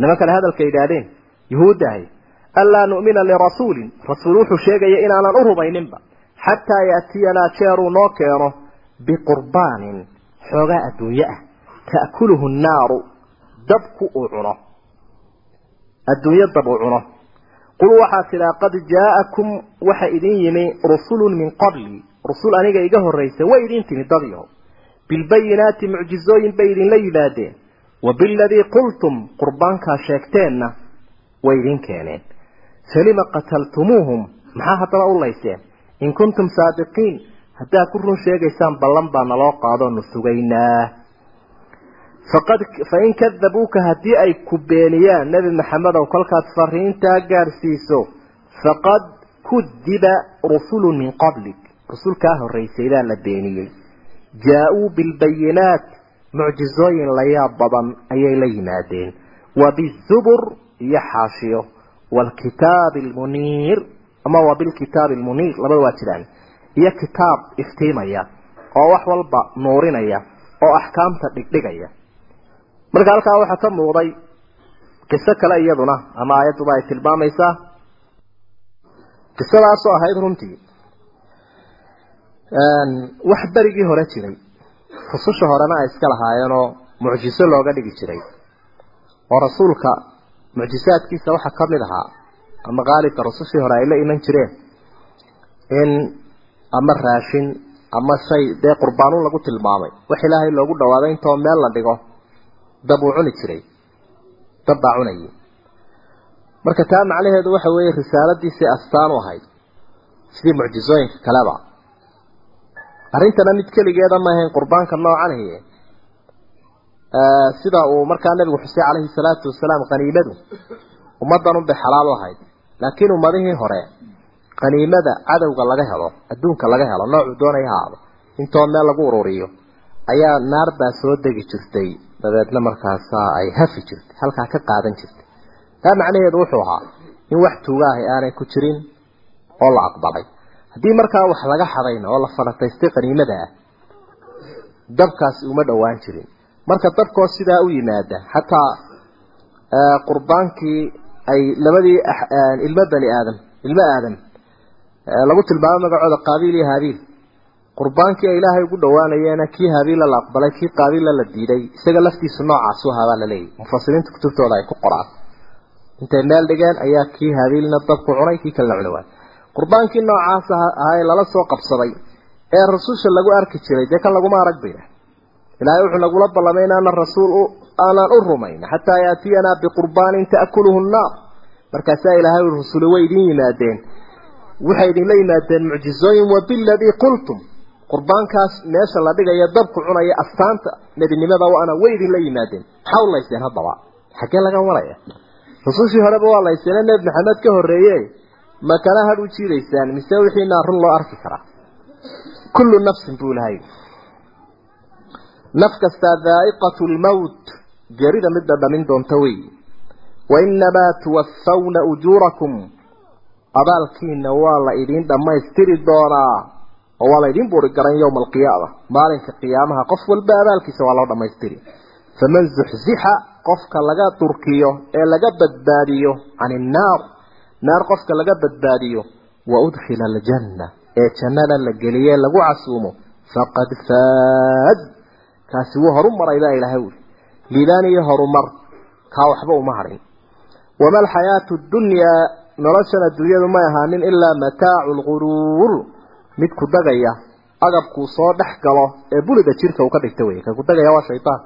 Niman kale hadalka yidhaahdeen yuhuuddahay anlaa nu'mina lirasuulin rasuul wuxuu sheegaya inaanan u rumayninba xataa yaatiyanaa jeeruu noo keeno biqurbaanin xoogaa adduunye ah ta'kuluhu nnaaru dabku uu cuno adduunyo dab uu cuno qul waxaa tidhaa qad jaa'akum waxa idin yimi rusulun min qabli rusul aniga iga horraysa way idin timi dadyo bilbayinaati mucjizooyin bay idinla yimaadeen wa biladii qultum qurbaankaa sheegteenna way idin keeneen falima qataltumuuhum maxaa haddana u layseen in kuntum saadiqiin. Haddaad ku run sheegaysaan ballan baa naloo qaadoonu sugaynaa. Faqad fain kadabuuka haddii ay ku beeniyaan nebi maxamedow kolkaad fariintaa gaadhsiiso faqad kudiba rusulun min qablik. Rusul kaa horraysay baa la beeniyey. Jaa-uu bilbayinaat. Mucjizooyin layaab badan ayay la yimaadeen. Wa bizubur iyo xaashiyo waalkitaabi almuniir ama wa bilkitaabi almuniir labada waa jiraan iyo kitaab iftiimaya oo wax walba nuurinaya oo axkaamta dhigdhigaya marka halkaa waxaa ka muuqday qiso kale iyaduna ama aayadduba ay tilmaamaysaa qisadaasoo ahayd runtii wax berigii hore jiray rususha horena ay iska lahaayeenoo mucjiso looga dhigi jiray oo rasuulka mucjisaadkiisa waxaa ka mid ahaa ama qaalibka rusushii hore ay la iman jireen in ama raashin ama shay dee qurbaanuun lagu tilmaamay. Wax ilaahay loogu dhawaaday intoo meel la dhigo dab uu cuni jiray dab baa cunayay. Marka taa macnaheedu waxa weeye risaaladiisii astaan u ahayd sidii mucjizooyinka kaleba. Arrintana mid keligeeda ma ahayn qurbaanka noocan ahiye sida uu markaa nabigu xusay calayhi salaatu wasalaam qaniimadu ummaddan unbay xalaal u ahayd. Laakiin ummadihii hore qaniimada cadowga laga helo adduunka laga helo noocuu doonay ha aado intoo meel lagu ururiyo ayaa naar baa soo degi jirtay. Dabeedna markaasaa ay hafi jirtay halkaa ka qaadan jirtay. Taa macnaheedu wuxuu ahaa in wax tuugaahay aanay ku jirin oo la aqbalay. Haddii markaa wax laga xadayna oo la falataystay qaniimada ah dabkaasi uma dhowaan jirin marka dabkoo sidaa u yimaada xataa qurbaankii ay labadii ilmo bani aadam ilmo aadam lagu tilmaamo magacooda qaabiil iyo haabiil qurbaankii ay ilaahay ugu dhawaanayeena kii haabiilla la aqbalay kii qaabiilla la diiday isaga laftiisu noocaasu ahaabaa la leeyahy mufasiriinta kutubtooda ay ku qoraan. Intay meel dhigeen ayaa kii haabiilna dabku cunay kii kalena cuni waay qurbaankii noocaas ahaa ee lala soo qabsaday ee rasusha lagu arki jiray dee kan laguma arag bayna ilaahay wuxuu nagula ballamay inaana rasuul aanaan u rumayn xataa yaatiyanaa biqurbaanin ta'kuluhu nnaar markaasaa ilaahay ui rusuli way idin yimaadeen. Waxay idinla yimaadeen mucjizooyin wabiladii qultum. Qurbaankaas meesha la dhigaya dabku cunaya astaanta nebinimada ana way idinla yimaadeen. Maxaa u layseen haddaba xaggee laga maraya rusushii horeba waa layseene nebi maxamed ka horreeye ma kala hadh u jiidaysaan mise wixiinaa run loo arki karaa? Kullu nafsin buu lahay naf kastaa daa'iqatu lmowt geerida mid dhadhamin doonta wey. Wainamaa tuwaffawna ujuurakum abaalkiina waa la idiin dhammaystiri doonaa oo waa la idiin buuri garan yowma alqiyaama maalinka qiyaamaha qof walba abaalkiisa waa loo dhammaystiri. Faman zuxzixa qofka laga durkiyo ee laga badbaadiyo can innaar naar qofka laga badbaadiyo wa udkhila aljanna ee jannada la geliye lagu casuumo faqad faaz kaasi wuu horu maray baa ilaahay liibaan iyo horumar kaa waxba uma harin. Wama alxayaatu ddunyaa noloshan adduunyadu may ahaanin ilaa mataacu lguruur mid ku dagaya agabkuu soo dhex galo ee buliga jirka uu ka dhigta wey ka ku dagaya waa shaytaan.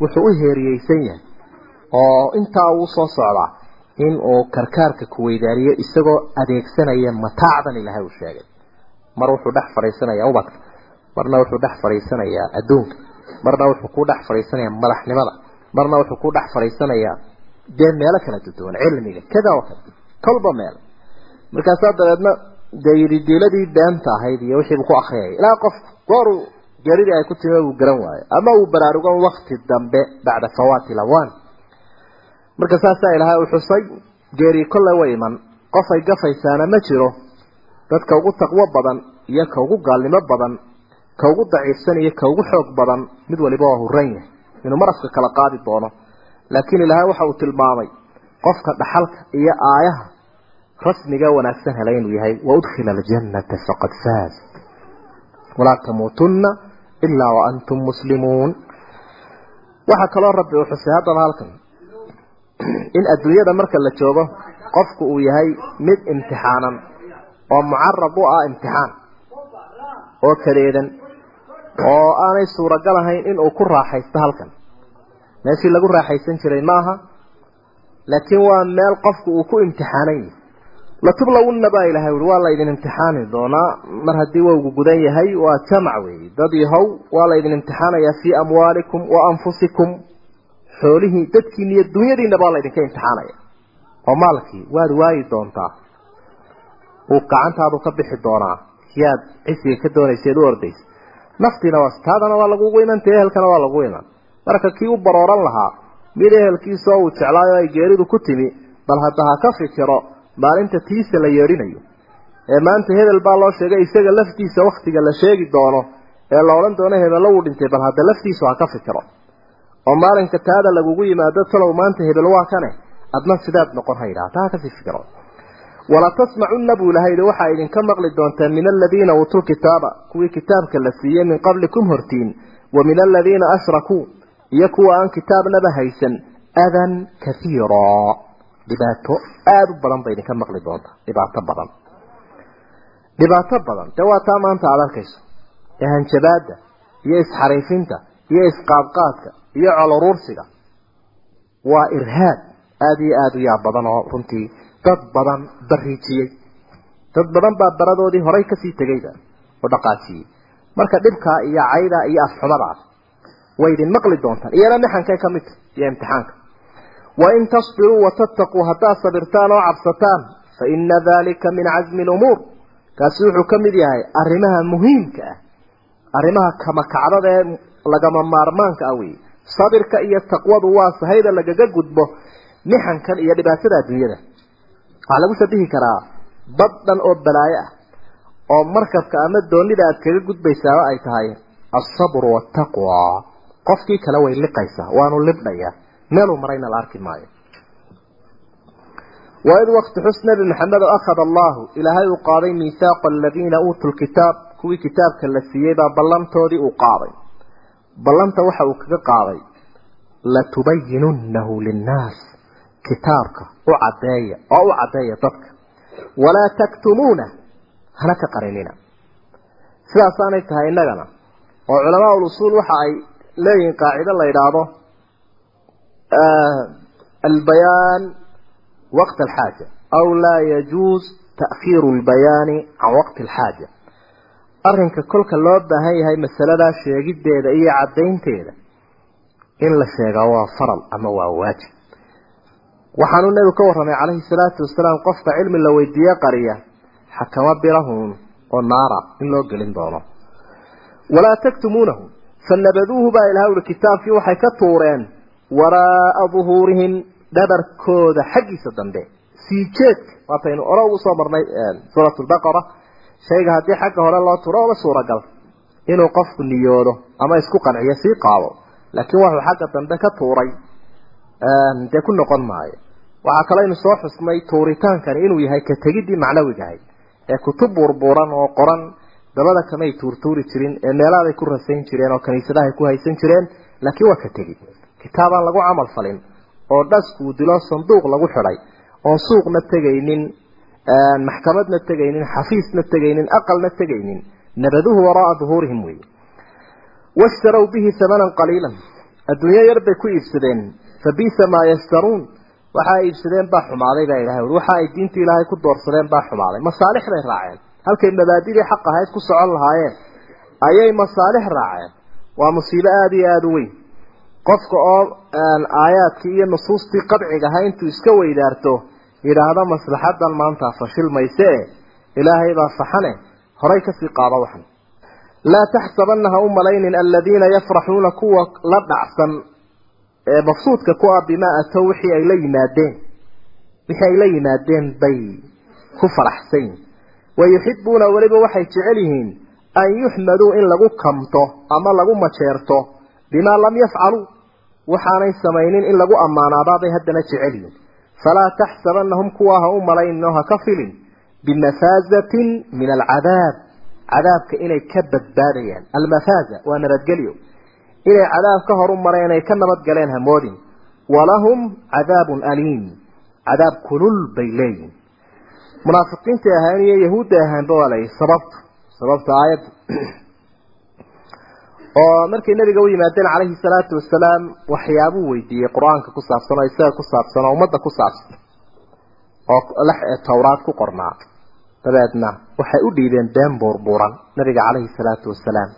Wuxuu u heeriyeysan yahay oo intaa uu soo socdaa in uu karkaarka kuweydaariyo isagoo adeegsanaya mataacdan ilaahay uu sheegay. Mar wuxuu dhex fadhiisanayaa ubadka marna wuxuu dhex fadhiisanayaa adduunka marna wuxuu ku dhex fadhiisanayaa madaxnimada. Marna wuxuu ku dhex fadhiisanayaa dee meelo kala duwan cilmiga kada wa kada kolba meel. Markaasaa dabeedna dee yidhi diiladii beenta ahayd iyo wixiibu ku akriyaya ilaa qof gooru geeridii ay ku timi uu garan waayo ama uu baraarugo wakti dambe bacda fawaati lawaan. Marka saasaa ilaahay u xusay geeri kolle way iman. Qof ay gafaysaana ma jiro dadka ugu taqwo badan iyo ka ugu gaalnimo badan ka ugu daciifsan iyo ka ugu xoog badan mid waliba waa huran yahay. Inuu marafka kala qaadi doono. Laakiin ilaahay waxa uu tilmaamay qofka dhaxalka iyo aayaha rasmiga wanaagsan helay inuu yahay waudkhila aljannata faqad faaz. Walaa tamuutunna ilaa waantum muslimuun. Waxaa kaloo rabbi uu xusay haddana halkan. In adduunyada marka la joogo qofku uu yahay mid imtixaanan oo mucarab u ah imtixaan oo kadeedan oo aanay suuragal ahayn inuu ku raaxaysto halkan. Meeshii lagu raaxaysan jiray maaha laakiin waa meel qofku uu ku imtixaanan yahay latublawunna baa ilahay uri waa laydin imtixaani doonaa. Mar haddii wowgu gudan yahay waa jamac weeye dad yahow waa laydin imtixaanayaa fii amwaalikum wa anfusikum. Xoolihii dadkiina iyo dunyadiina baa laydinka imtixaanaya. Oo maalkii waad waayi doontaa. Uu gacantaadu ka bixi doonaa. Kiyaad cisiga ka doonayseed u ordaysa naftiina waa taadana waa lagugu iman ta ehelkana waa lagu iman marka kii u barooran lahaa mid ehelkiisa uu jeclaayo ay geeridu ku timi bal hadda ha ka fikiro maalinta tiisa la yeedhinayo ee maanta hebel baa loo sheegay isaga laftiisa waktiga la sheegi doono ee la odhan doono hebello wuu dhintay bal hadda laftiisu ha ka fikiro. Oo maalinka taada lagugu yimaado talow maanta hebel waa kane adna sidaad noqon haydhaa taa ha ka sii fikiro wala tasmacunna buu lahaydi waxaa idinka maqli doontaan min aladiina uutuu kitaaba kuwii kitaabka la siiyey min qablikum hortiin wa min aladiina ashrakuu iyo kuwa aan kitaabnaba haysan adan kaiiraa dhibaato aada u badan ba idinka maqli doonta dhibaato badan dhibaato badan dee waa taa maanta aada arkayso ee hanjabaadda iyo isxariifinta iyo isqaadqaadka iyo coloruursiga waa irhaab aada iyo aada u yaab badan oo runtii dad badan bariijiyey dad badan baa baradoodii horay ka sii tegayba oo dhaqaajiyey. Marka dhibkaa iyo cayda iyo afxumadaas way idin maqli doontaan. Iyana mixankay ka mid iyo imtixaanka. Wain tasbiruu watattaquu haddaad sabirtaan oo cabsataan fa ina dalika min casmi lumuur kaasi wuxuu ka mid yahay arrimaha muhiimka ah arrimaha kamakacdada ee lagama maarmaanka ah wey sabirka iyo taqwadu waa sahayda lagaga gudbo mixankan iyo dhibaatada adduunyada waxaa lagu shabihi karaa bad dhan oo balaayo ah oo markabka ama doonida aad kaga gudbaysaaba ay tahay alsabru waataqwa qofkii kale way liqaysaa waanu libdhayaa. Meeluu marayna la arki maayo. Maxamed oo akhada allahu ilaahay uu qaaday miihaaqa aladiina uutuu lkitaab kuwii kitaabka la siiyey baa ballantoodii uu qaaday. Ballanta waxa uu kitaabka u caddeeya oo u caddeeya dadka. Walaa taktumuuna hana ka qarinina. Sidaasaanay tahay innagana oo culamaa ulusuul waxa ay leeyihiin qaacido la yidhaahdo albayaan waqt alxaaja aw laa yajuus ta'khiiru albayaani can waqti alxaaja. Arrinka kolka loo baahan yahay masaladaa sheegiddeeda iyo caddaynteeda in la sheegaa waa faral ama waa waajib waxaanuu nebigu ka warramay calayhi salaatu wasalaam qofka cilmi la weydiiye qariya xakamo birahun oo naara in loo gelin doono. Walaa taktumuunahu fanabaduuhu baa ilaha uri kitaabkii waxay ka tuureen waraa'a duhuurihim dhabarkooda xaggiisa dambe. Sii jeedka waataynu ore ugu soo marnay suurat lbaqara shayga haddii xagga hore loo turo oba suuragal inuu qofku niyoodo ama isku qanciyo sii qaado. Laakiin wuxuu xagga dambe ka tuuray dee ku noqon maayo. Waxaa kaleynu soo xusnay tuuritaankani inuu yahay ka tegidii macnawigahay. Ee kutub burburan oo qoran dabada kamay tuurtuuri jirin ee meelaaday ku rasayn jireen oo kaniisadahay ku haysan jireen laakiin waa ka tegid. Kitaabaan lagu camal falin oo dhaskuu dilo sanduuq lagu xidhay oon suuqna tegaynin maxkamadna tegaynin xafiisna tegaynin aqalna tegaynin. Nabaduhu waraaa duhuurihim wey washtarow bihi hamanan qaliilan. Adduunyo yar bay ku iibsadeen fa bisa maa yashtaruun. Waxa ay iibsadeen baa xumaaday baa ilahay ui waxa ay diintii ilaahay ku doorsadeen baa xumaaday. Masaalix bay raaceen. Halkay mabaadidii xaq ahayd ku socon lahaayeen ayay masaalix raaceen. Waa musiibo aada iyo aada u weyn. Qofka oo aayaadkii iyo nusuustii qadciga ahaa intuu iska weydaarto yidhaahdo maslaxadan maanta fashil mayse ilaahay baa saxane horay ka sii qaado waxan. Laa taxsabana ha u malaynin aladiina yafraxuuna kuwa la dhacsan ee mafsuudka ku ah bimaa atow wixii ay la yimaadeen. Wixii ay la yimaadeen bay ku faraxsan wayuxibuuna weliba waxay jecel yihiin an yuxmaduu in lagu kamto ama lagu majeerto bimaa lam yafcaluu waxaanay samaynin in lagu ammaanaadaabay haddana jecel yihiin falaa taxsabanahum kuwaa ha u malayninoo ha ka filin. Bimafaazatin min alcadaab. Cadaabka inay ka badbaadayaan. Almafaaza waa nabadgelyo inay cadaab ka horu mareen ay ka nabadgaleen hamoodin. Walahum cadaabun aliim. Cadaab kulul bay leeyihiin munaafiqiinta ahaan iyo yahuudda ahaanba waa layihi sababtu sababta aayadda oo markay nabiga u yimaadeen calayhi salaatu wasalaam waxyaabuu weydiiyey qur'aanka ku saabsan oo isaga ku saabsan oo ummadda ku saabsan. Oo tawraad ku qornaa. Dabeedna waxay u dhiibeen been buurbuuran nabiga calayhi salaatu wasalaam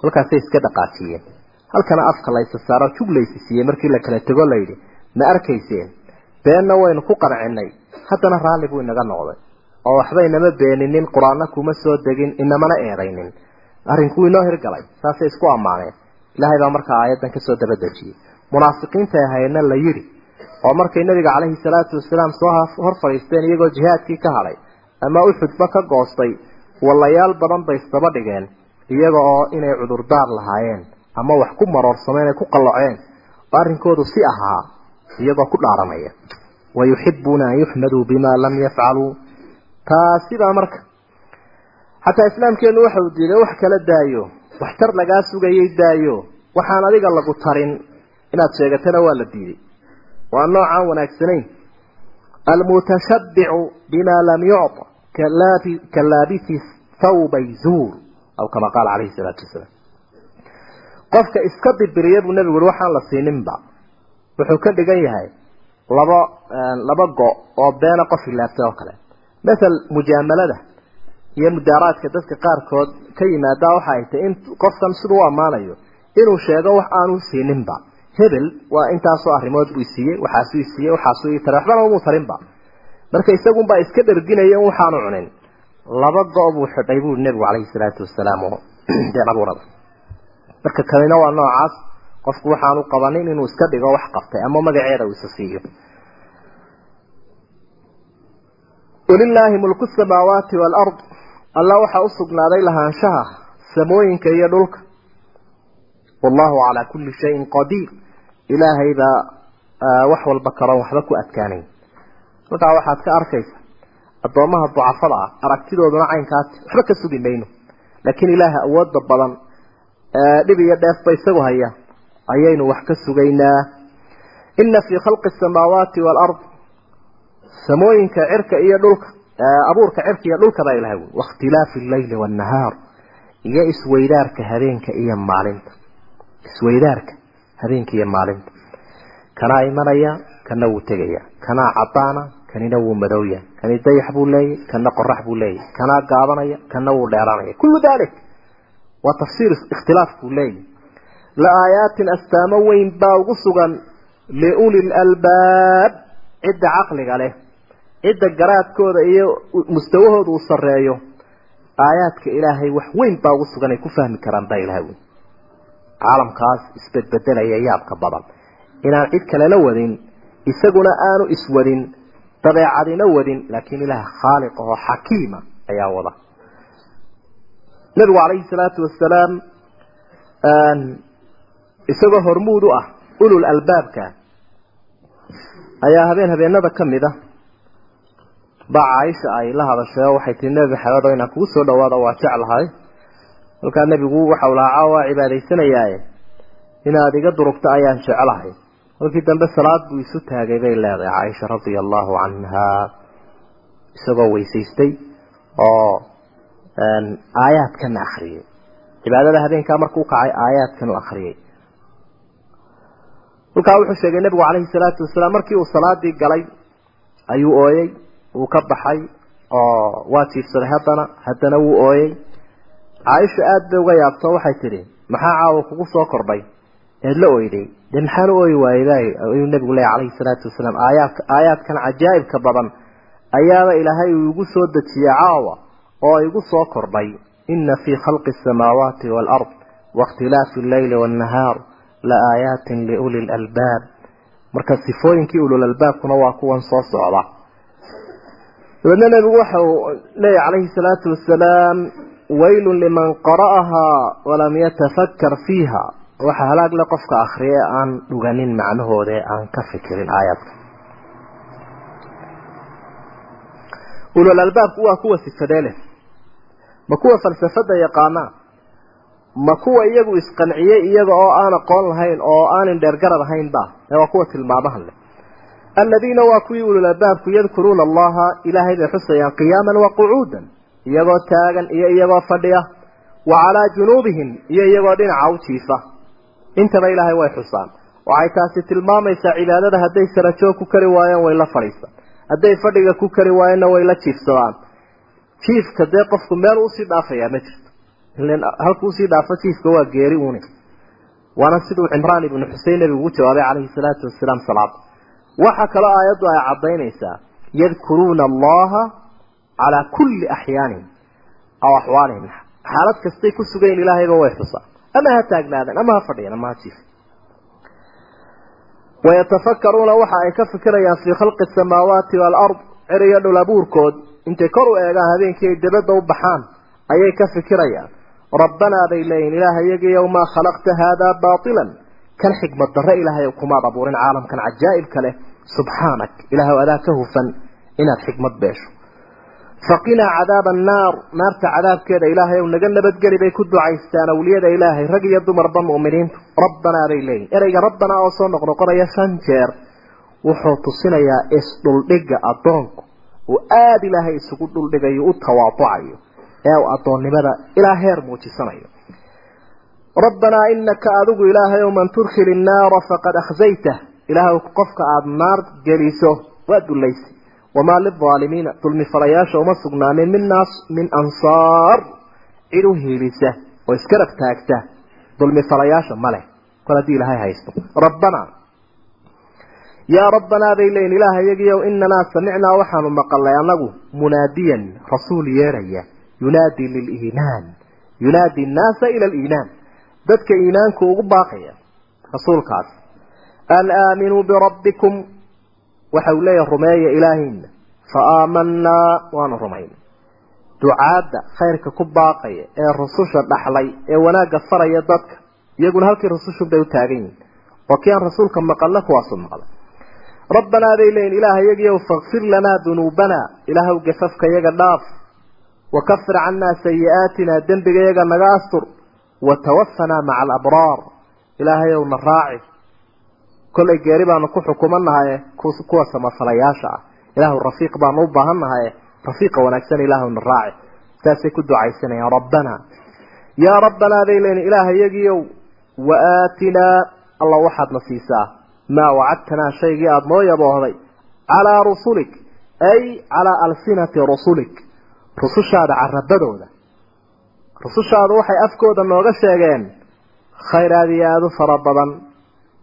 kolkaasay iska dhaqaajiyeen. Halkana afka laysa saaro jug laysi siiyey markii la kala tego layidhi ma arkayseen? Beenna waynu ku qancinay haddana raalli buu inaga noqday. Oo waxba inama beeninin qur'aanna kuma soo degin inamana eedaynin arrinkuu inoo hirgalay saasay isku ammaaneen. Ilaahay baa markaa aayaddan ka soo dabadejiyey. Munaafiqiinta ahayna la yidhi oo markay nabiga calayhi salaatu wasalaam soo hor fadhiisteen iyagoo jihaadkii ka hadhay ama uxudba ka goostay wallayaal badan bay isdaba dhigeen iyaga oo inay cudurdaar lahaayeen ama wax ku maroorsameen ay ku qalloceen oo arrinkoodu si ahaa iyagoo ku dhaaranaya. Wayuxibuuna an yuxmaduu bima lam yafcaluu taasibaa marka xataa islaamkeenu waxa uu diiday wax kala daayo waxtar lagaa sugayay daayo waxaan adiga lagu tarin. Inaad sheegatana waa la diiday. Waa noocaan wanaagsanayn. Almutashabbicu bima lam yucta kalaabisi thawbay zuur aw kama qaala calayhi salaatu wasalaam. Qofka iska dibiriya buu nebigu uri waxaan la siininba. Wuxuu ka dhigan yahay laba laba go oo beena qof ilaaftay oo kale. Mathal mujaamalada iyo mudaaraadka dadka qaarkood ka yimaadaa waxa ay tahay in qofkan siduu u ammaanayo inuu sheego wax aanu siininba. Hebel waa intaasoo arrimood buu isiiyey waxaasuu isiiyey waxaasuu ii taray waxbana umuu tarinba. Marka isagunbaa iska dherginaya in waxaanu cunin laba go' buu xidhay buu nebigu calayhi salaatu wasalaam oo deen abuurada marka kanina waa noocaas qofku waxaanu qabanin inuu iska dhigo wax qabtay ama magaceeda uu isa siiyo walilaahi mulku samaawaati waalard alla waxaa u sugnaaday lahaanshaha samooyinka iyo dhulka. Wallahu calaa kulli shayin qadiir. Ilaahay baa wax walba karoon waxba ku adkaanayn. Markaa waxaad ka arkaysa addoomaha ducafada ah aragtidooduna caynkaasi waxba ka sugi mayno. Laakiin ilaaha awoodda badan dhib iyo dheefba isagu haya. Ayaynu wax ka sugaynaa. Ina fii khalqi asamaawaati waalard samooyinka cirka iyo dhulka abuurka cirka iyo dhulka baa ilahay wy wakhtilaafi alleyli waannahaar iyo isweydaarka habeenka iyo maalinta. Isweydaarka habeenka iyo maalinta. Kanaa imanaya kana wuu tegaya. Kanaa cadaana kanina wuu madowya kani dayax buu leeyahy kana qorax buu leeyahy kanaa gaabanaya kana wuu dheeranaya kullu dalik waa tafsiir ikhtilaaf buu leeyahy la aayaatin astaamo weyn baa ugu sugan liuli lalbaab cidda caqliga leh cidda garaadkooda iyo mustawahooda uu sareeyo aayaadka ilaahay wax weyn baa ugu sugan ay ku fahmi karaan baa ilahay wey caalamkaas isbedbedelaya yaabka badan. Inaan cid kalena wadin isaguna aanu iswadin dabeecadina wadin laakiin ilaah khaaliq oo xakiima ayaa wada. Nabigu calayhi salaatu wasalaam isagoo hormuud u ah ulul albaabka ayaa habeen habeenada ka mid a baa caaisha ay la hadashay oo waxay tihi nebi maxamed oo inaan kugu soo dhawaado waa jeclahay. Halkaa nebigu waxau lahaa waa cibaadaysanayaaye inaad iga durugto ayaan jeclahay markii dambe salaad buu isu taagay bay leedahay caaisha radia allahu canha isagoo weysaystay oo aayaadkana akriyay cibaadada habeenkaa markuu kacay aayaadkan u akriyay halkaa wuxuu sheegay nebigu calayhi salaatu wasalaam markii uu salaadii galay ayuu ooyey wuu ka baxay oo waa jiifsaday haddana haddana wuu ooyey caaisha aada bay uga yaabto waxay tidhi maxaa caawa kugu soo kordhay la oyday. Dee maxaan u ooyi waayey ayuu nebigu leeyahy calayhi salaatu wasalaam. Aayaadka aayaadkan cajaa'ibka badan ayaaba ilaahay uu igu soo dejiyey caawa oo igu soo kordhay. Ina fii khalqi asamaawaati waalard waاkhtilaafi alleyli waannahaar la aayaatin liuli lalbaab marka sifooyinkii ululalbaabkuna waa kuwan soo socda. Dabeedna nebigu waxa uu leeyahy calayhi salaatu wasalaam waylun liman qara'ahaa walam yatafakkar fiiha waxa halaag le qofka akriya ee aan dhuganin macnahooda ee aan ka fikirin aayadka ulul albaabku waa kuwa sifadee leh. Ma kuwa falsafada yaqaanaa ma kuwa iyagu isqanciyey iyaga oo aan aqoon lahayn oo aanin dheergarad ahaynba ee waa kuwa tilmaamahan leh. Aladiina waa kuwii ulul albaabku yadkuruuna allaha ilaahay bay xusayaan qiyaaman wa qucuudan iyagoo taagan iyo iyagoo fadhiya wa calaa junuubihim iyo iyagoo dhinaca u jiifa intaba ilaahay way xusaan. Waxay taasi tilmaamaysaa cibaadada hadday sarajoog ku kari waayeen way la fadhiistaan. Hadday fadhiga ku kari waayeenna way la jiifsadaan. Jiifka dee qofku meel u sii dhaafayaa ma jirto. Ilan halku u sii dhaafo jiifka waa geeri uuni. Waana siduu cimraan ibnu xusein nabigu ugu jawaabay calayhi salaatu wasalaam salaada waxa kaloo aayaddu ay caddaynaysaa. Yadkuruuna allaha calaa kulli axyaanihim aw axwaalihim. Xaalad kastay ku sugayn ilaahayba way xusaan ama ha taagnaadeen ama ha fadhiyeen ama ha jiifin. Wayatafakkaruuna waxa ay ka fikirayaan fii khalqi asamaawaati waalard cir iyo dhul abuurkood. Intay kor u eegaan habeenkii ay dabadda u baxaan ayay ka fikirayaan. Rabbanaa bay leeyihiin ilaaha iyagiiyow maa khalaqta haadaa baatilan. Kan xikmad darre ilaahay kumaad abuurin caalamkan cajaa'ibka leh. Subxaanak ilaahw adaa ka hufan inaad xikmad beesho faqinaa cadaaba annaar naarta cadaabkeeda ilaahay ow naga nabadgeli bay ku ducaystaan awliyada ilaahay rag iyo dumarba mu'miniintu. Rabbanaa bay leeyihiin ereyga rabbanaa oo soo noqnoqonaya shan jeer wuxuu tusinayaa isdhuldhigga addoonku. Uu aada ilaahay isugu dhuldhigayo u tawaaducayo. Ee uu addoonnimada ilaa heer muujisanayo. Rabbanaa inaka adigu ilaahay ow man tudkhil innaara faqad akhzaytah ilaahay qofka aada naar geliso waa dullaysay wamaa lilaalimiina dulmi falayaasha uma sugnaanin min naas min ansaar cid u hiilisa oo iskarab taagta dulmi falayaasha maleh kol haddii ilaahay haysto rabbanaa yaa rabbanaa bay leeyiin ilaaha inanaa samicnaa waxaanu maqalay anagu munaadiyan rasuul yeeraya yunaadi liliimaan yunaadi annaasa ila aliimaan dadka iimaanku ugu baaqaya rasuulkaas an aaminuu birabbikum waxa uu leeyahay rumeeya ilaahayna fa aamanaa waanu rumayn. Ducaadda khayrka ku baaqaya ee rususha dhaxlay ee wanaagga faraya dadka iyaguna halkii rusushun bay u taagan yihiin oo kii aan rasuulka maqalna kuwaasu maqlay. Rabbanaa bay leeyihiin ilaaha yagiyow fakfir lanaa dunuubanaa ilaahw gafafka yaga dhaaf. Wakafir cannaa sayi-aatinaa dembiga yaga naga astur. Watawafanaa maca alabraar ilaahayow na raaci. Kollay geeri baanu ku xukumanahaye kuwa samafalayaasha ah. Ilaahu rafiiq baanu u baahannahaye rafiiqa wanaagsan ilaahu na raaci. Saasay ku ducaysanayaan rabbanaa yaa rabbanaa bay leeyihiin ilaaha wa aatinaa alla waxaadna siisaa. Maa wacadtanaa shaygii aada noo yaboohday calaa rusulik ay calaa alsinati rusulik. Rusushaada carabadooda. Rusushaadu waxay afkooda nooga sheegeen khayraad iyo aada u fara badan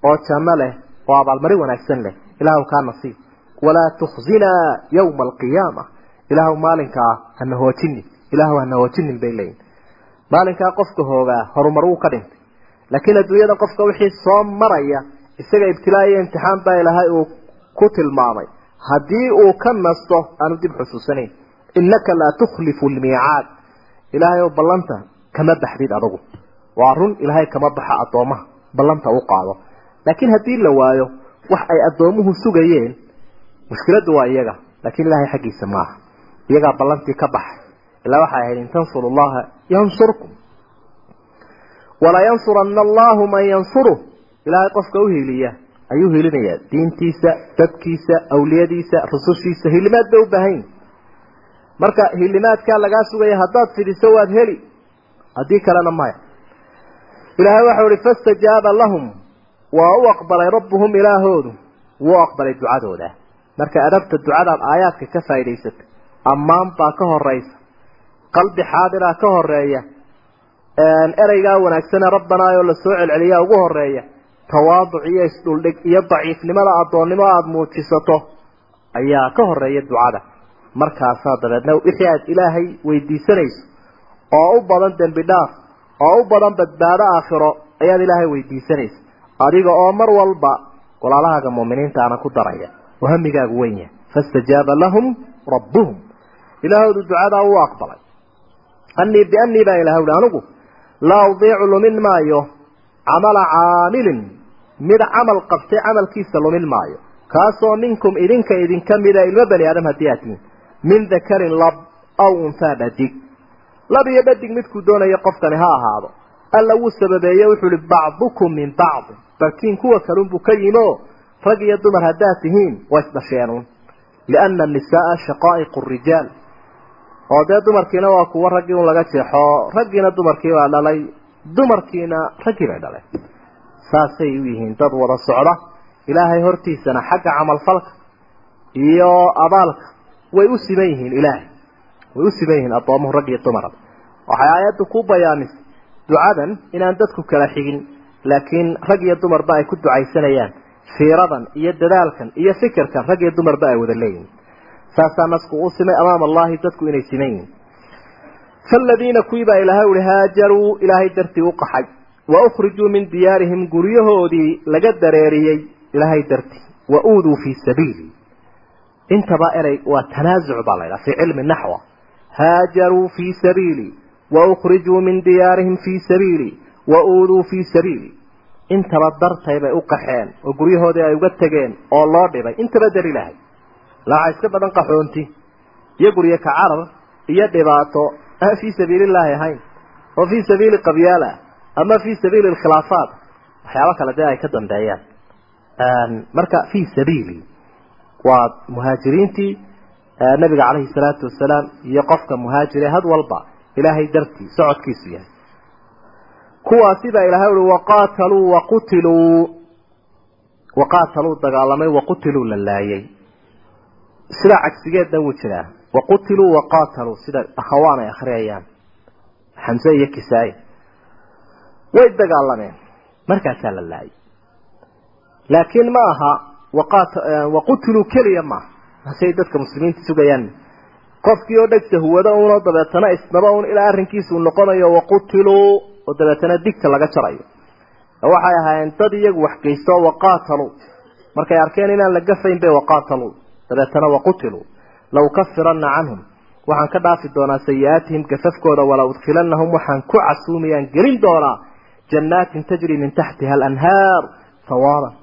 oo janno leh oo abaalmarin wanaagsan leh ilaahu kaa nasiib. Walaa tukhzinaa yowma alqiyaama. Ilaahu maalinkaa hana hoojinin ilaahu hana hoojinin bay leeyihiin maalinkaa qofka hoogaa horumar wuu ka dhintay. Laakiin adduunyada qofka wixii soo maraya isaga ibtilaa iyo imtixaan baa ilaahay uu ku tilmaamay. Haddii uu ka nasto aanu dib xusuusanayn. Innaka laa tukhlifu lmiicaad ilaahay oo ballanta kama baxdid adugu. Waa run ilaahay kama baxa addoomaha. Ballanta u qaado. Laakiin haddii la waayo wax ay addoomuhu sugayeen. Mushkiladdu waa iyaga laakiin ilaahay xaggiisa maaha. Iyagaa ballantii ka baxay ilaa waxay ahayd in llaha yansurkum. Walaa yansuranna allahu man yansuruh ilaahay qofka u hiiliya ayuu hiilinayaa. Diintiisa dadkiisa awliyadiisa rusushiisa hilimaad bay u baahan yihiin marka hilimaadkaa lagaa sugaya haddaad fidiso waad heli. Haddii kalena maya. Ilaahay waxau ihi fastajaaba lahum waa u aqbalay rabbuhum ilaahoodu. Wuu aqbalay ducadooda. Marka adabta ducadaad aayaadka ka faa'idaysata ammaan baa ka horeysa qalbi xaadiraa ka horreeya ereygaa wanaagsane rabbanaayoo la soo celceliyaa ugu horreeya tawaaduc iyo isdhuldhig iyo daciifnimada addoonnimo aada muujisato ayaa ka horreeya ducada. Markaasaa dabeedna wixii aad ilaahay weydiisanayso. Oo u badan dembi dhaaf oo u badan badbaado aakhiro ayaad ilaahay weydiisanaysa adiga oo mar walba walaalahaaga muuminiinta ana ku daraya oo hamigaagu weyn yahay. Fastajaaba lahum rabbuhum. Ilaahoodu ducadaa wuu aqbalay. Anii bianii baa ilaha uhi anigu laa udiicu lumin maayo. Camala caamilin. Mid camal qabtay camalkiisa lumin maayo. Kaasoo minkum idinka idinka mida ilmo bani aadam haddii aad tihiin. Min dakarin lab aw unhaa dhadig. Lab iyo dhadig midkuu doonayo qofkani ha ahaado. Alla wuu sababeeye wuxuu ihi bacdukum min bacdi barkiin kuwa kalunbuu ka yimi oo rag iyo dumar haddaad tihiin waa isdhasheenuun liana anisaaa shaqaa'iqu rijaal oo dee dumarkiina waa kuwa raggii un laga jeexo raggiina dumarkii baa dhalay dumarkiina raggii bay dhaleen saasay u yihiin dad wada socda. Ilaahay hortiisana xagga camalfalka iyo abaalka way u siman yihiin ilaahay. Way u siman yihiin addoomuhu rag iyo dumaraba waxay aayaddu ku bayaamisay ducadan inaan dadku kala xigin laakiin rag iyo dumarba ay ku ducaysanayaan. Fiiradan iyo dadaalkan iyo fikirkan rag iyo dumarba ay wada leeyihiin saasaa nasku u simay amaama allahi dadku inay siman yihiin. Faaladiina kuwii ilaahay uhi haajaruu ilaahay dartii u qaxay. Wa ukhrijuu min diyaarihim guryahoodii laga dareeriyey ilaahay dartii. Wa uuduu fii sabiili. Intaba erey waa tanaasuc baa laydhaha fii cilmi naxwa. Haajaruu fii sabiili. Wa ukhrijuu min diyaarihim fii sabiili wa uuduu fii sabiili intaba dartay bay u qaxeen oo guryahoodii ay uga tegeen oo loo dhibay intaba dar ilaahay laaxa iska badan qaxoonti iyo guryo ka carar iyo dhibaato aan fii sabiilillaahi ahayn oo fii sabiili qabyaala ama fii sabiili alkhilaafaat waxyaabo kale dee ay ka dambeeyaan marka fii sabiili waa muhaajiriintii nabiga calayhi salaatu wasalaam iyo qofka muhaajire had walba ilaahay dartii socodkiisu yahay kuwaasi baa ilahay ui waqaataluu waqutiluu waqaataluu dagaalamay waqutiluu la laayay. Sidaa cagsigeedna wuu jiraa. Waqutiluu waqaataluu sida akhawaan ay akhriyayaan xamse iyo kisaa-i way dagaalameen. Markaasaa la laayay. Laakiin ma aha waqutiluu keliya maaha hasey dadka muslimiinta sugayaan. Qofkii oo dhegta huwado unoo dabeetana isnaba un ilaa arrinkiisuu noqonayo waqutiluu oo dabeetana digta laga jarayo. Waxay ahaayeen dad iyagu waxgeysto waqaataluu markay arkeen inaan la gafayn bay waqaataluu dabeetana waqutiluu la ukafirana canhum. Waxaan ka dhaafi doonaa sayi-aatihim gafafkooda wala udkhilanahum waxaan ku casuumayaan gelin doonaa jannaatin tajri min taxtiha alanhaar hawaaban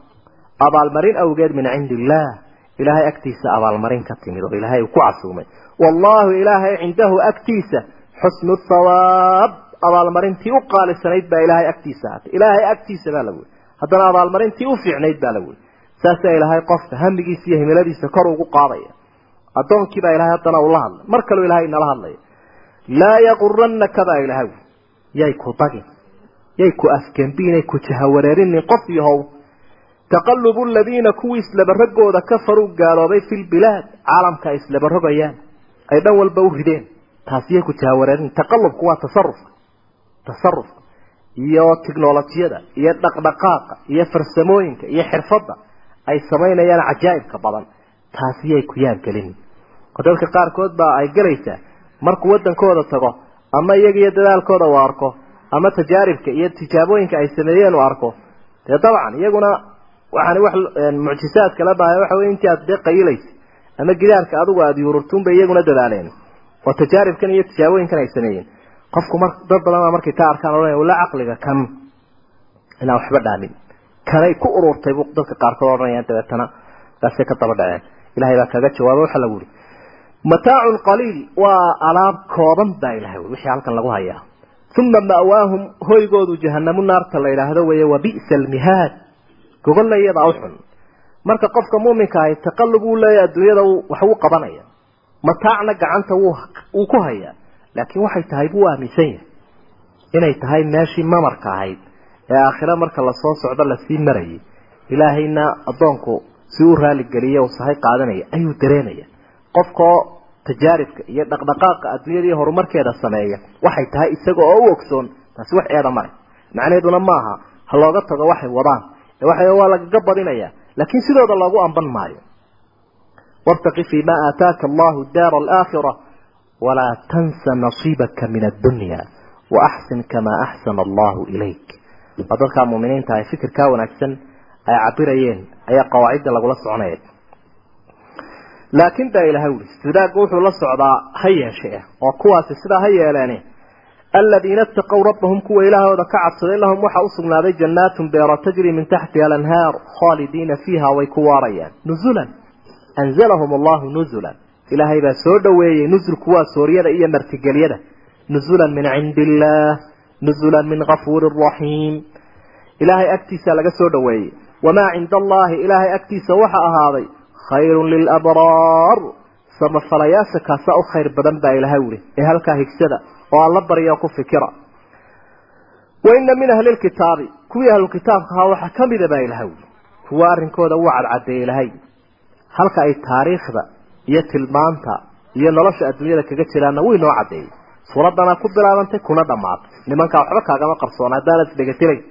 abaalmarin awgeed min cindi illaah ilaahay agtiisa abaalmarin ka timid oo ilaahay uu ku casuumay. Wallaahu ilaahay cindahu agtiisa xusnu thawaab abaalmarintii u qaalisanayd baa ilaahay agtiisa ahaatay ilaahay agtiisa baa lagu haddana abaalmarintii u fiicnayd baa lagu saasaa ilaahay qofka hamigiisa iyo himiladiisa kor ugu qaadaya. Addoonkii baa ilahay haddana ula hadlay. Mar kaleu ilahay inala hadlaya. Laa yaquranaka baa ilahay yay ku dagin yay ku afgembiinay ku jahawareerinin qof yahow taqalubu aladiina kuwii islabaragooda kafaruu gaaloobay fi lbilaad caalamka ay islabarogayaan ay dhan walba u rideen. Taasi yay ku jahawareerin. Taqalubku waa tasarufka tasarufka iyo tiknolojiyada iyo dhaqdhaqaaqa iyo farsamooyinka iyo xirfadda ay samaynayaan cajaa'ibka badan taasi yay ku yaabgelin oo dadka qaarkood baa ay gelaysaa markuu waddankooda tago ama iyaga iyo dadaalkooda uu arko ama tajaaribka iyo tijaabooyinka ay sameeyeen uu arko dee dabcan iyaguna waxaan wax mucjisaad kala baahay waxa wey intii aad dee qayilaysa ama gidaarka adigu aada yuururtuun bay iyaguna dadaaleen oo tajaaribkan iyo tijaabooyinkan ay sameeyeen qofku mar dad badan markay taa arkaan odhanaya wala caqliga kan inaan waxba dhaamin. Kanay ku ururtay buu dadka qaarkood odhanayaan dabeetana. Kaasay ka daba dhaceen. Ilahay baa kaga jawaaba waxa lagu yihi mataacun qaliil waa alaab kooban baa ilahay ui wixii halkan lagu hayaa. Uma ma'waahum hoygoodu jahanamu naarta la yidhaahdo weeye wa bi'sa almihaad gogolla iyadaa u xun. Marka qofka muuminka ahi taqallub uu leeyahy adduunyada wax uu qabanaya. Mataacna gacanta wuu ku hayaa laakiin waxay tahay buu aaminsan yahay inay tahay meeshii mamarka ahayd ee aakhire marka la soo socdo la sii marayay. Ilaahayna addoonku si u raaligeliya u sahay qaadanaya ayuu dareemaya. Qofkoo tajaaribka iyo dhaqdhaqaaqa adduunyada iyo horumarkeeda sameeya waxay tahay isaga oo u ogsoon taasi wax eeda male macnaheeduna maaha ha looga tago waxay wadaan ee waxa waa lagaga badinaya laakiin sidooda loogu amban maayo. Wabtaqi fii ma aataaka allahu daara alaakhira walaa tansa nasiibaka min addunya waaxsin kamaa axsana allahu ilayk waa dadkaa muuminiinta ay fikirkaa wanaagsan ay cabirayeen ayaa qawaacidda lagula soconaya laakiin baa ilahay uri istidraaggu wuxuu la socdaa ha yeeshee oo kuwaasi sidaa ha yeeleene aladiina itaqow rabbahum kuwa ilaahooda ka cabsaday lahum waxaa usugnaaday jannaatun beero tajri min taxtiha alanhaar khaalidiina fiiha way ku waarayaan. Nuzulan. Anzalahum allahu nuzulan ilaahay baa soo dhoweeyey nusulku waa sooryada iyo martigelyada. Nuzulan min cindi illaah nuzulan min kafuuri raxiim ilaahay agtiisa laga soo dhoweeyey. Wamaa cinda allahi ilaahay agtiisa waxa ahaaday khayrun lilabraar samafalayaasha kaasaa u khayr badan baa ilahay wuri ee halkaa higsada oo alla barya ku fikira. Wa ina min ahli lkitaabi kuwii ahlulkitaabka ahaa waxaa ka mida baa ilahay wuri kuwa arrinkooda wuu cadcadeeyey ilahay halka ay taariikhda iyo tilmaanta iyo nolosha adduunyada kaga jiraanna wuu inoo caddeeyey. Suuraddana ku bilaabantay kuna dhammaatay nimankaa waxba kaagama qarsoona haddaanad isdhegatirayn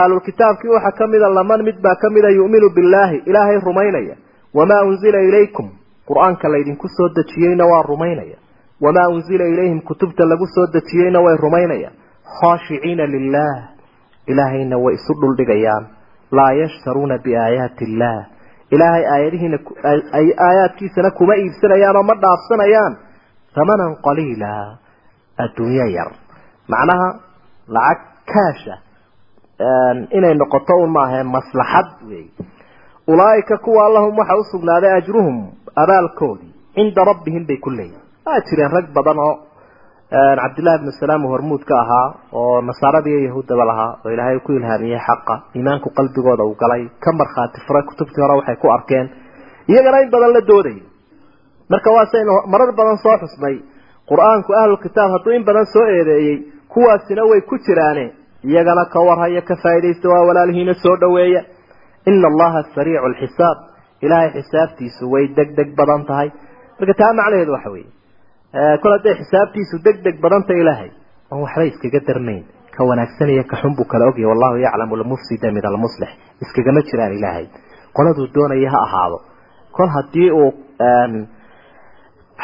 ahlulkitaabkii waxaa ka mida laman mid baa ka mida yu'minu billaahi ilaahay rumaynaya. Wamaa unzila ilaykum qur'aanka laydinku soo dejiyeyna waa rumaynaya. Wamaa unzila ilayhim kutubta lagu soo dejiyeyna way rumaynayaan khaashiciina lilah ilaahayna way isu dhuldhigayaan laa yashtaruuna biaayaati illaah ilaahay aayadihiina aayaadkiisana kuma iibsanayaan oo ma dhaafsanayaan. Hamanan qaliila adduunyo yar. Macnaha lacag kaasha inay noqoto un maahae maslaxad wey ulaaika kuwa lahum waxa usugnaaday ajruhum abaalkoodii cinda rabbihim bay ku leeyihiin waa jireen rag badan oo cabdillahi bnu salaam uu hormuud ka ahaa oo nasaarada iyo yahuuddaba lahaa oo ilaahay ku ilhaamiyey xaqa iimaanku qalbigooda uu galay ka markhaati furay kutubtii hore waxay ku arkeen iyagana in badan la doodayay marka waa marar badan soo xusnay qur'aanku ahlulkitaab hadduu in badan soo eedeeyey kuwaasina way ku jiraane iyagana ka warhaya ka faaidaysta waa walaalihiina soo dhoweeya. Ina allaha sariicu alxisaab ilaahay xisaabtiisu way deg deg badan tahay. Marka taa macnaheedu waxa weeye kol hadday xisaabtiisu deg deg badanta ilaahay oon waxba iskaga darmayn ka wanaagsan iyo ka xun buu kala ogyahy wallahu yaclamu lmufsida min almuslix iskagama jiraan ilaahay. Qoladuu doonaya ha ahaado. Kol haddii uu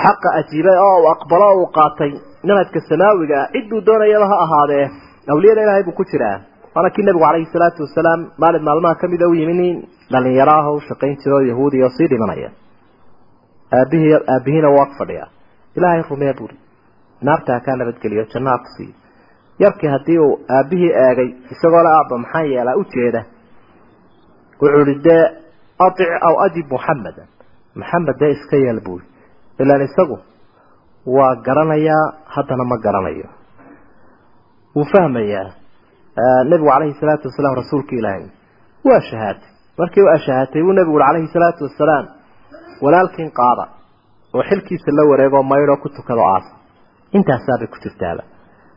xaqa ajiibay oo uu aqbalo o uu qaatay manhajka samaawiga ah cidduu doonayaba ha ahaadee awliyada ilaahay buu ku jiraa. Waana kii nabigu calayhi salaatu wasalaam maalin maalmaha kamida u yimi nin dhalinyaro ah shaqayn jira oo sii dhimanaya. Aabihii aabihiina waa fadhiya ilaahay rumee buuri. Naarta ha kaa nabadgeliyo janno ha yarkii haddii uu aabihii eegay isagoo le aabba maxaa yeelaa ujeeda wuxuu ihi dee aic aw ajib muxamedan maxamed dee iska yeel buui ilaan isagu waa garanayaa haddana ma garanayo. Wuu fahmayaa. Nebigu calayhi salaatu wasalaam rasuulka ilaahay waa shahaatay markii u ashahatay wuu nebigu ui calayhi salaatu wasalaam walaalkiin qaada oo xilkiisa la wareegoo maydhoo ku tukado aasa intaasaabay ku jirtaaba.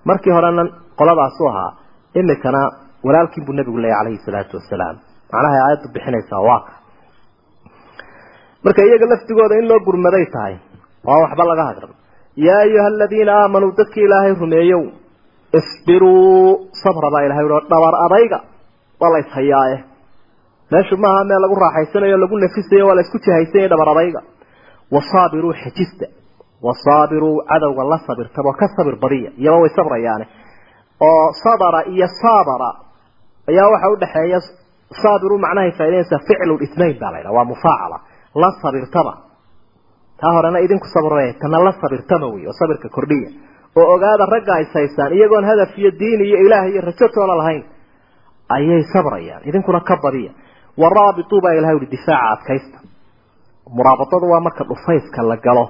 Markii horena qoladaasu ahaa imikana walaalkiin buu nebigu leeyahy calayhi salaatu wasalaam. Macnaha aayaddu bixinaysaa waa ka. Marka iyaga laftigooda in loo gurmaday tahay waa waxba laga hadran. Yaa ayuha aladiina aamanuu dadkii ilaahay rumeeyow isbiruu sabra baa ilahay uhi dhabar adayga waa la ishayaaye meeshu maaha meel lagu raaxaysanayo lagu nafisayo waa la isku jihaysanya dhabar adayga wasaabiruu xejista wasaabiruu cadowga la sabirtaba ka sabir badiya iyaba way sabrayaane oo sabara iyo saabara ayaa waxa udhaxeeya saabiruu macnahay faa'idaynaysaa ficlu ithnayn baa la yidhaha waa mufaacala la sabirtaba taa horena idinku sabray tana la sabirtama wey oo sabirka kordhiya oo ogaada ragga ay saysaan iyagoon hadaf iyo diin iyo ilaah iyo rajo toona lahayn ayay sabrayaan idinkuna ka badiya waraabituu baa ilahay uhi difaaca adkaysta muraabadadu waa marka dhufayska la galo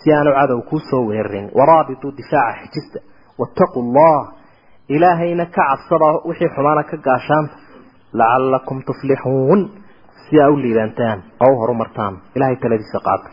si aanu cadow kuu soo weerarin. Waraabituu difaaca xijista. Wattaquu allah. Ilaahayna ka cabsada wixii xumaana ka gaashaanta lacalakum tuflixuun si aa u liibaantaan oo u horumartaan. Ilahay taladiisa qaata